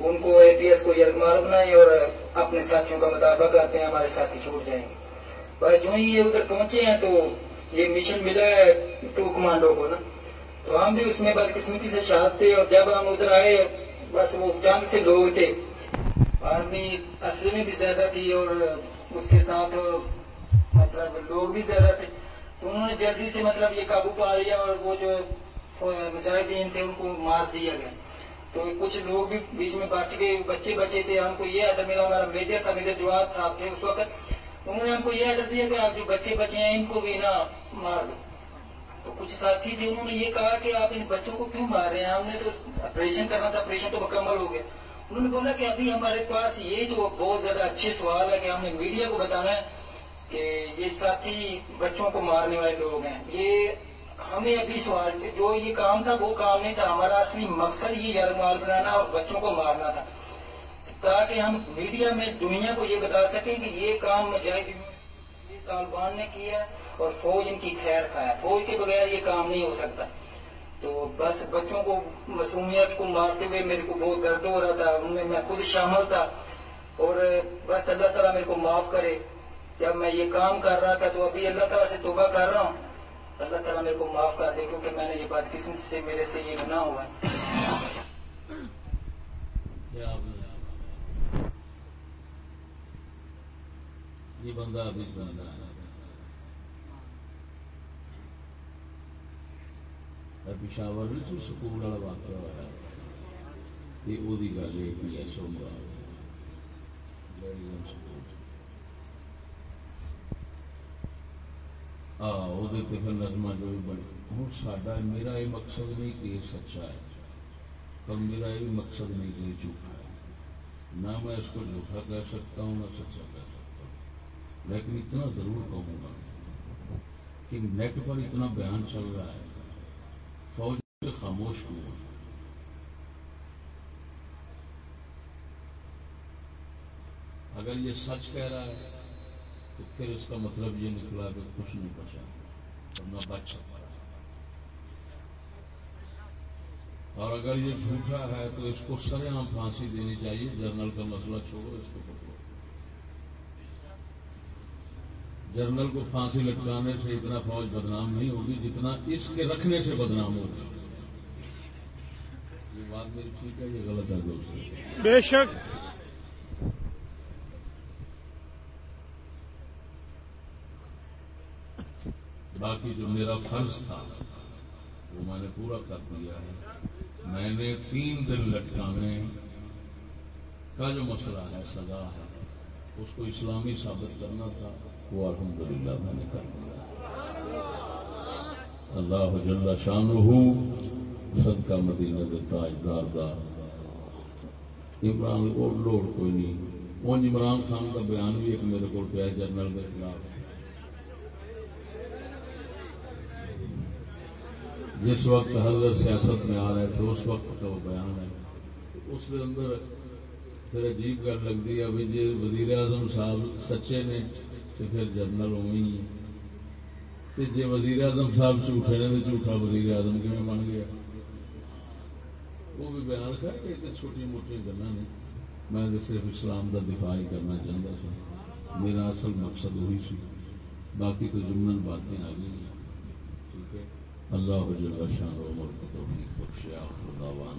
ان کو اے پی ایس کو یرغمال بنائیں اور اپنے ساتھیوں کا مطالبہ کرتے ہیں، ہمارے ساتھی چھوٹ جائیں گے۔ بس جو ہی یہ ادھر پہنچے ہیں تو یہ مشن ملا ہے ٹو کمانڈو کو نا۔ تو ہم بھی اس میں بدقسمتی سے شاد تھے اور جب ہم ادھر آئے، بس وہ چند سے لوگ تھے آرمی اصل میں بھی زیادہ تھی اور اس کے ساتھ مطلب لوگ بھی زیادہ تھے۔ تو انہوں نے جلدی سے مطلب یہ قابو پا لیا اور وہ جو مجاہدین تھے ان کو مار دیا گیا۔ تو کچھ لوگ بھی بیچ میں بچ گئے، بچے بچے تھے۔ ہم کو یہ آڈر ملا، ہمارا میجر تھا میجر جواب صاحب تھے اس وقت۔ انہوں نے ہم کو یہ آڈر دیا کہ آپ جو بچے بچے ہیں، ان کو بھی نا مار دو۔ تو کچھ ساتھی تھے، انہوں نے یہ کہا کہ آپ ان بچوں کو کیوں مار رہے ہیں؟ ہم نے تو آپریشن کرنا تھا آپریشن تو مکمل ہو گیا۔ انہوں نے بولا کہ ابھی ہمارے پاس یہ جو بہت زیادہ اچھے سوال ہے کہ ہم نے میڈیا کو بتانا ہے کہ یہ ساتھی بچوں کو مارنے والے لوگ ہیں۔ یہ ہمیں ابھی سوال جو یہ کام تھا، وہ کام نہیں تھا۔ ہمارا اصلی مقصد یہ یرمال بنانا اور بچوں کو مارنا تھا۔ تاکہ ہم میڈیا میں، دنیا کو یہ بتا سکیں کہ یہ کام یہ طالبان نے کیا اور فوج ان کی خیر کھایا فوج کے بغیر یہ کام نہیں ہو سکتا۔ تو بس بچوں کو مصرومیت کو مارتے ہوئے میرے کو بہت درد ہو رہا تھا، ان میں میں خود شامل تھا۔ اور بس اللہ تعالیٰ میرے کو معاف کرے۔ جب میں یہ کام کر رہا تھا تو ابھی اللہ تعالیٰ سے توبہ کر رہا ہوں۔ اللہ تعالیٰ میرے کو معاف کر دے کیونکہ میں نے یہ بات قسمت سے میرے سے یہ گناہ ہوا یہ بندہ ابھی بندہ ہے۔ پشاور سکول والا واقعہ ہوا یہ وہ گل ہے سوموار پھر نظم جو بھی بنے ہوں سڈا میرا یہ مقصد نہیں کہ یہ سچا ہے۔ پر میرا یہ بھی مقصد نہیں کہ یہ جھوٹا ہے۔ نہ میں اس کو جھوٹا کہہ سکتا ہوں، نہ سچا کہہ سکتا ہوں۔ لیکن اتنا ضرور کہوں گا کہ نیٹ پر اتنا بیان چل رہا ہے۔ فوج سے خاموش ہوں۔ اگر یہ سچ کہہ رہا ہے تو پھر اس کا مطلب یہ نکلا کہ کچھ نہیں بچا۔ ورنہ بچ سکتا۔ اور اگر یہ جھوٹا ہے تو اس کو سر عام پھانسی دینی چاہیے، جرنل کا مسئلہ چھوڑو، اس کو پکڑو۔ جرنل کو پھانسی لٹکانے سے اتنا فوج بدنام نہیں ہوگی جتنا اس کے رکھنے سے بدنام ہوگی۔ یہ بات میری ٹھیک ہے، یہ غلط ہے دوست بے شک۔ باقی جو میرا فرض تھا، وہ میں نے پورا کر دیا ہے۔ میں نے تین دن لٹکانے کا جو مسئلہ ہے، سزا ہے، اس کو اسلامی ثابت کرنا تھا، وہ الحمدللہ میں نے کر دیا اللہ جل شان سد کا مدینہ دے تاجدار دا۔ عمران کو لوڑ کوئی نہیں۔ اونج عمران خان کا بیان بھی ایک میرے کو پیا جنرل کے خلاف۔ جس وقت حضرت سیاست میں آ رہے تھے، اس وقت کا وہ بیان ہے۔ اس کے اندر پھر عجیب گل لگتی ہے، ابھی جی وزیر اعظم صاحب سچے نے تو پھر جنرل اوی ہی تے جی وزیر اعظم صاحب جھوٹے نے تو جھوٹا وزیر اعظم کیون بن گیا؟ وہ بھی بیان کر کہ یہ چھوٹی موٹی گلا نے۔ میں تو صرف اسلام کا دفاع ہی کرنا چاہتا سا۔ میرا اصل مقصد وہی سی۔ باقی تو جمن باتیں آ گئی ہیں۔ اللہ جل شان و عمر کو توفیق بخشے آخر دعوان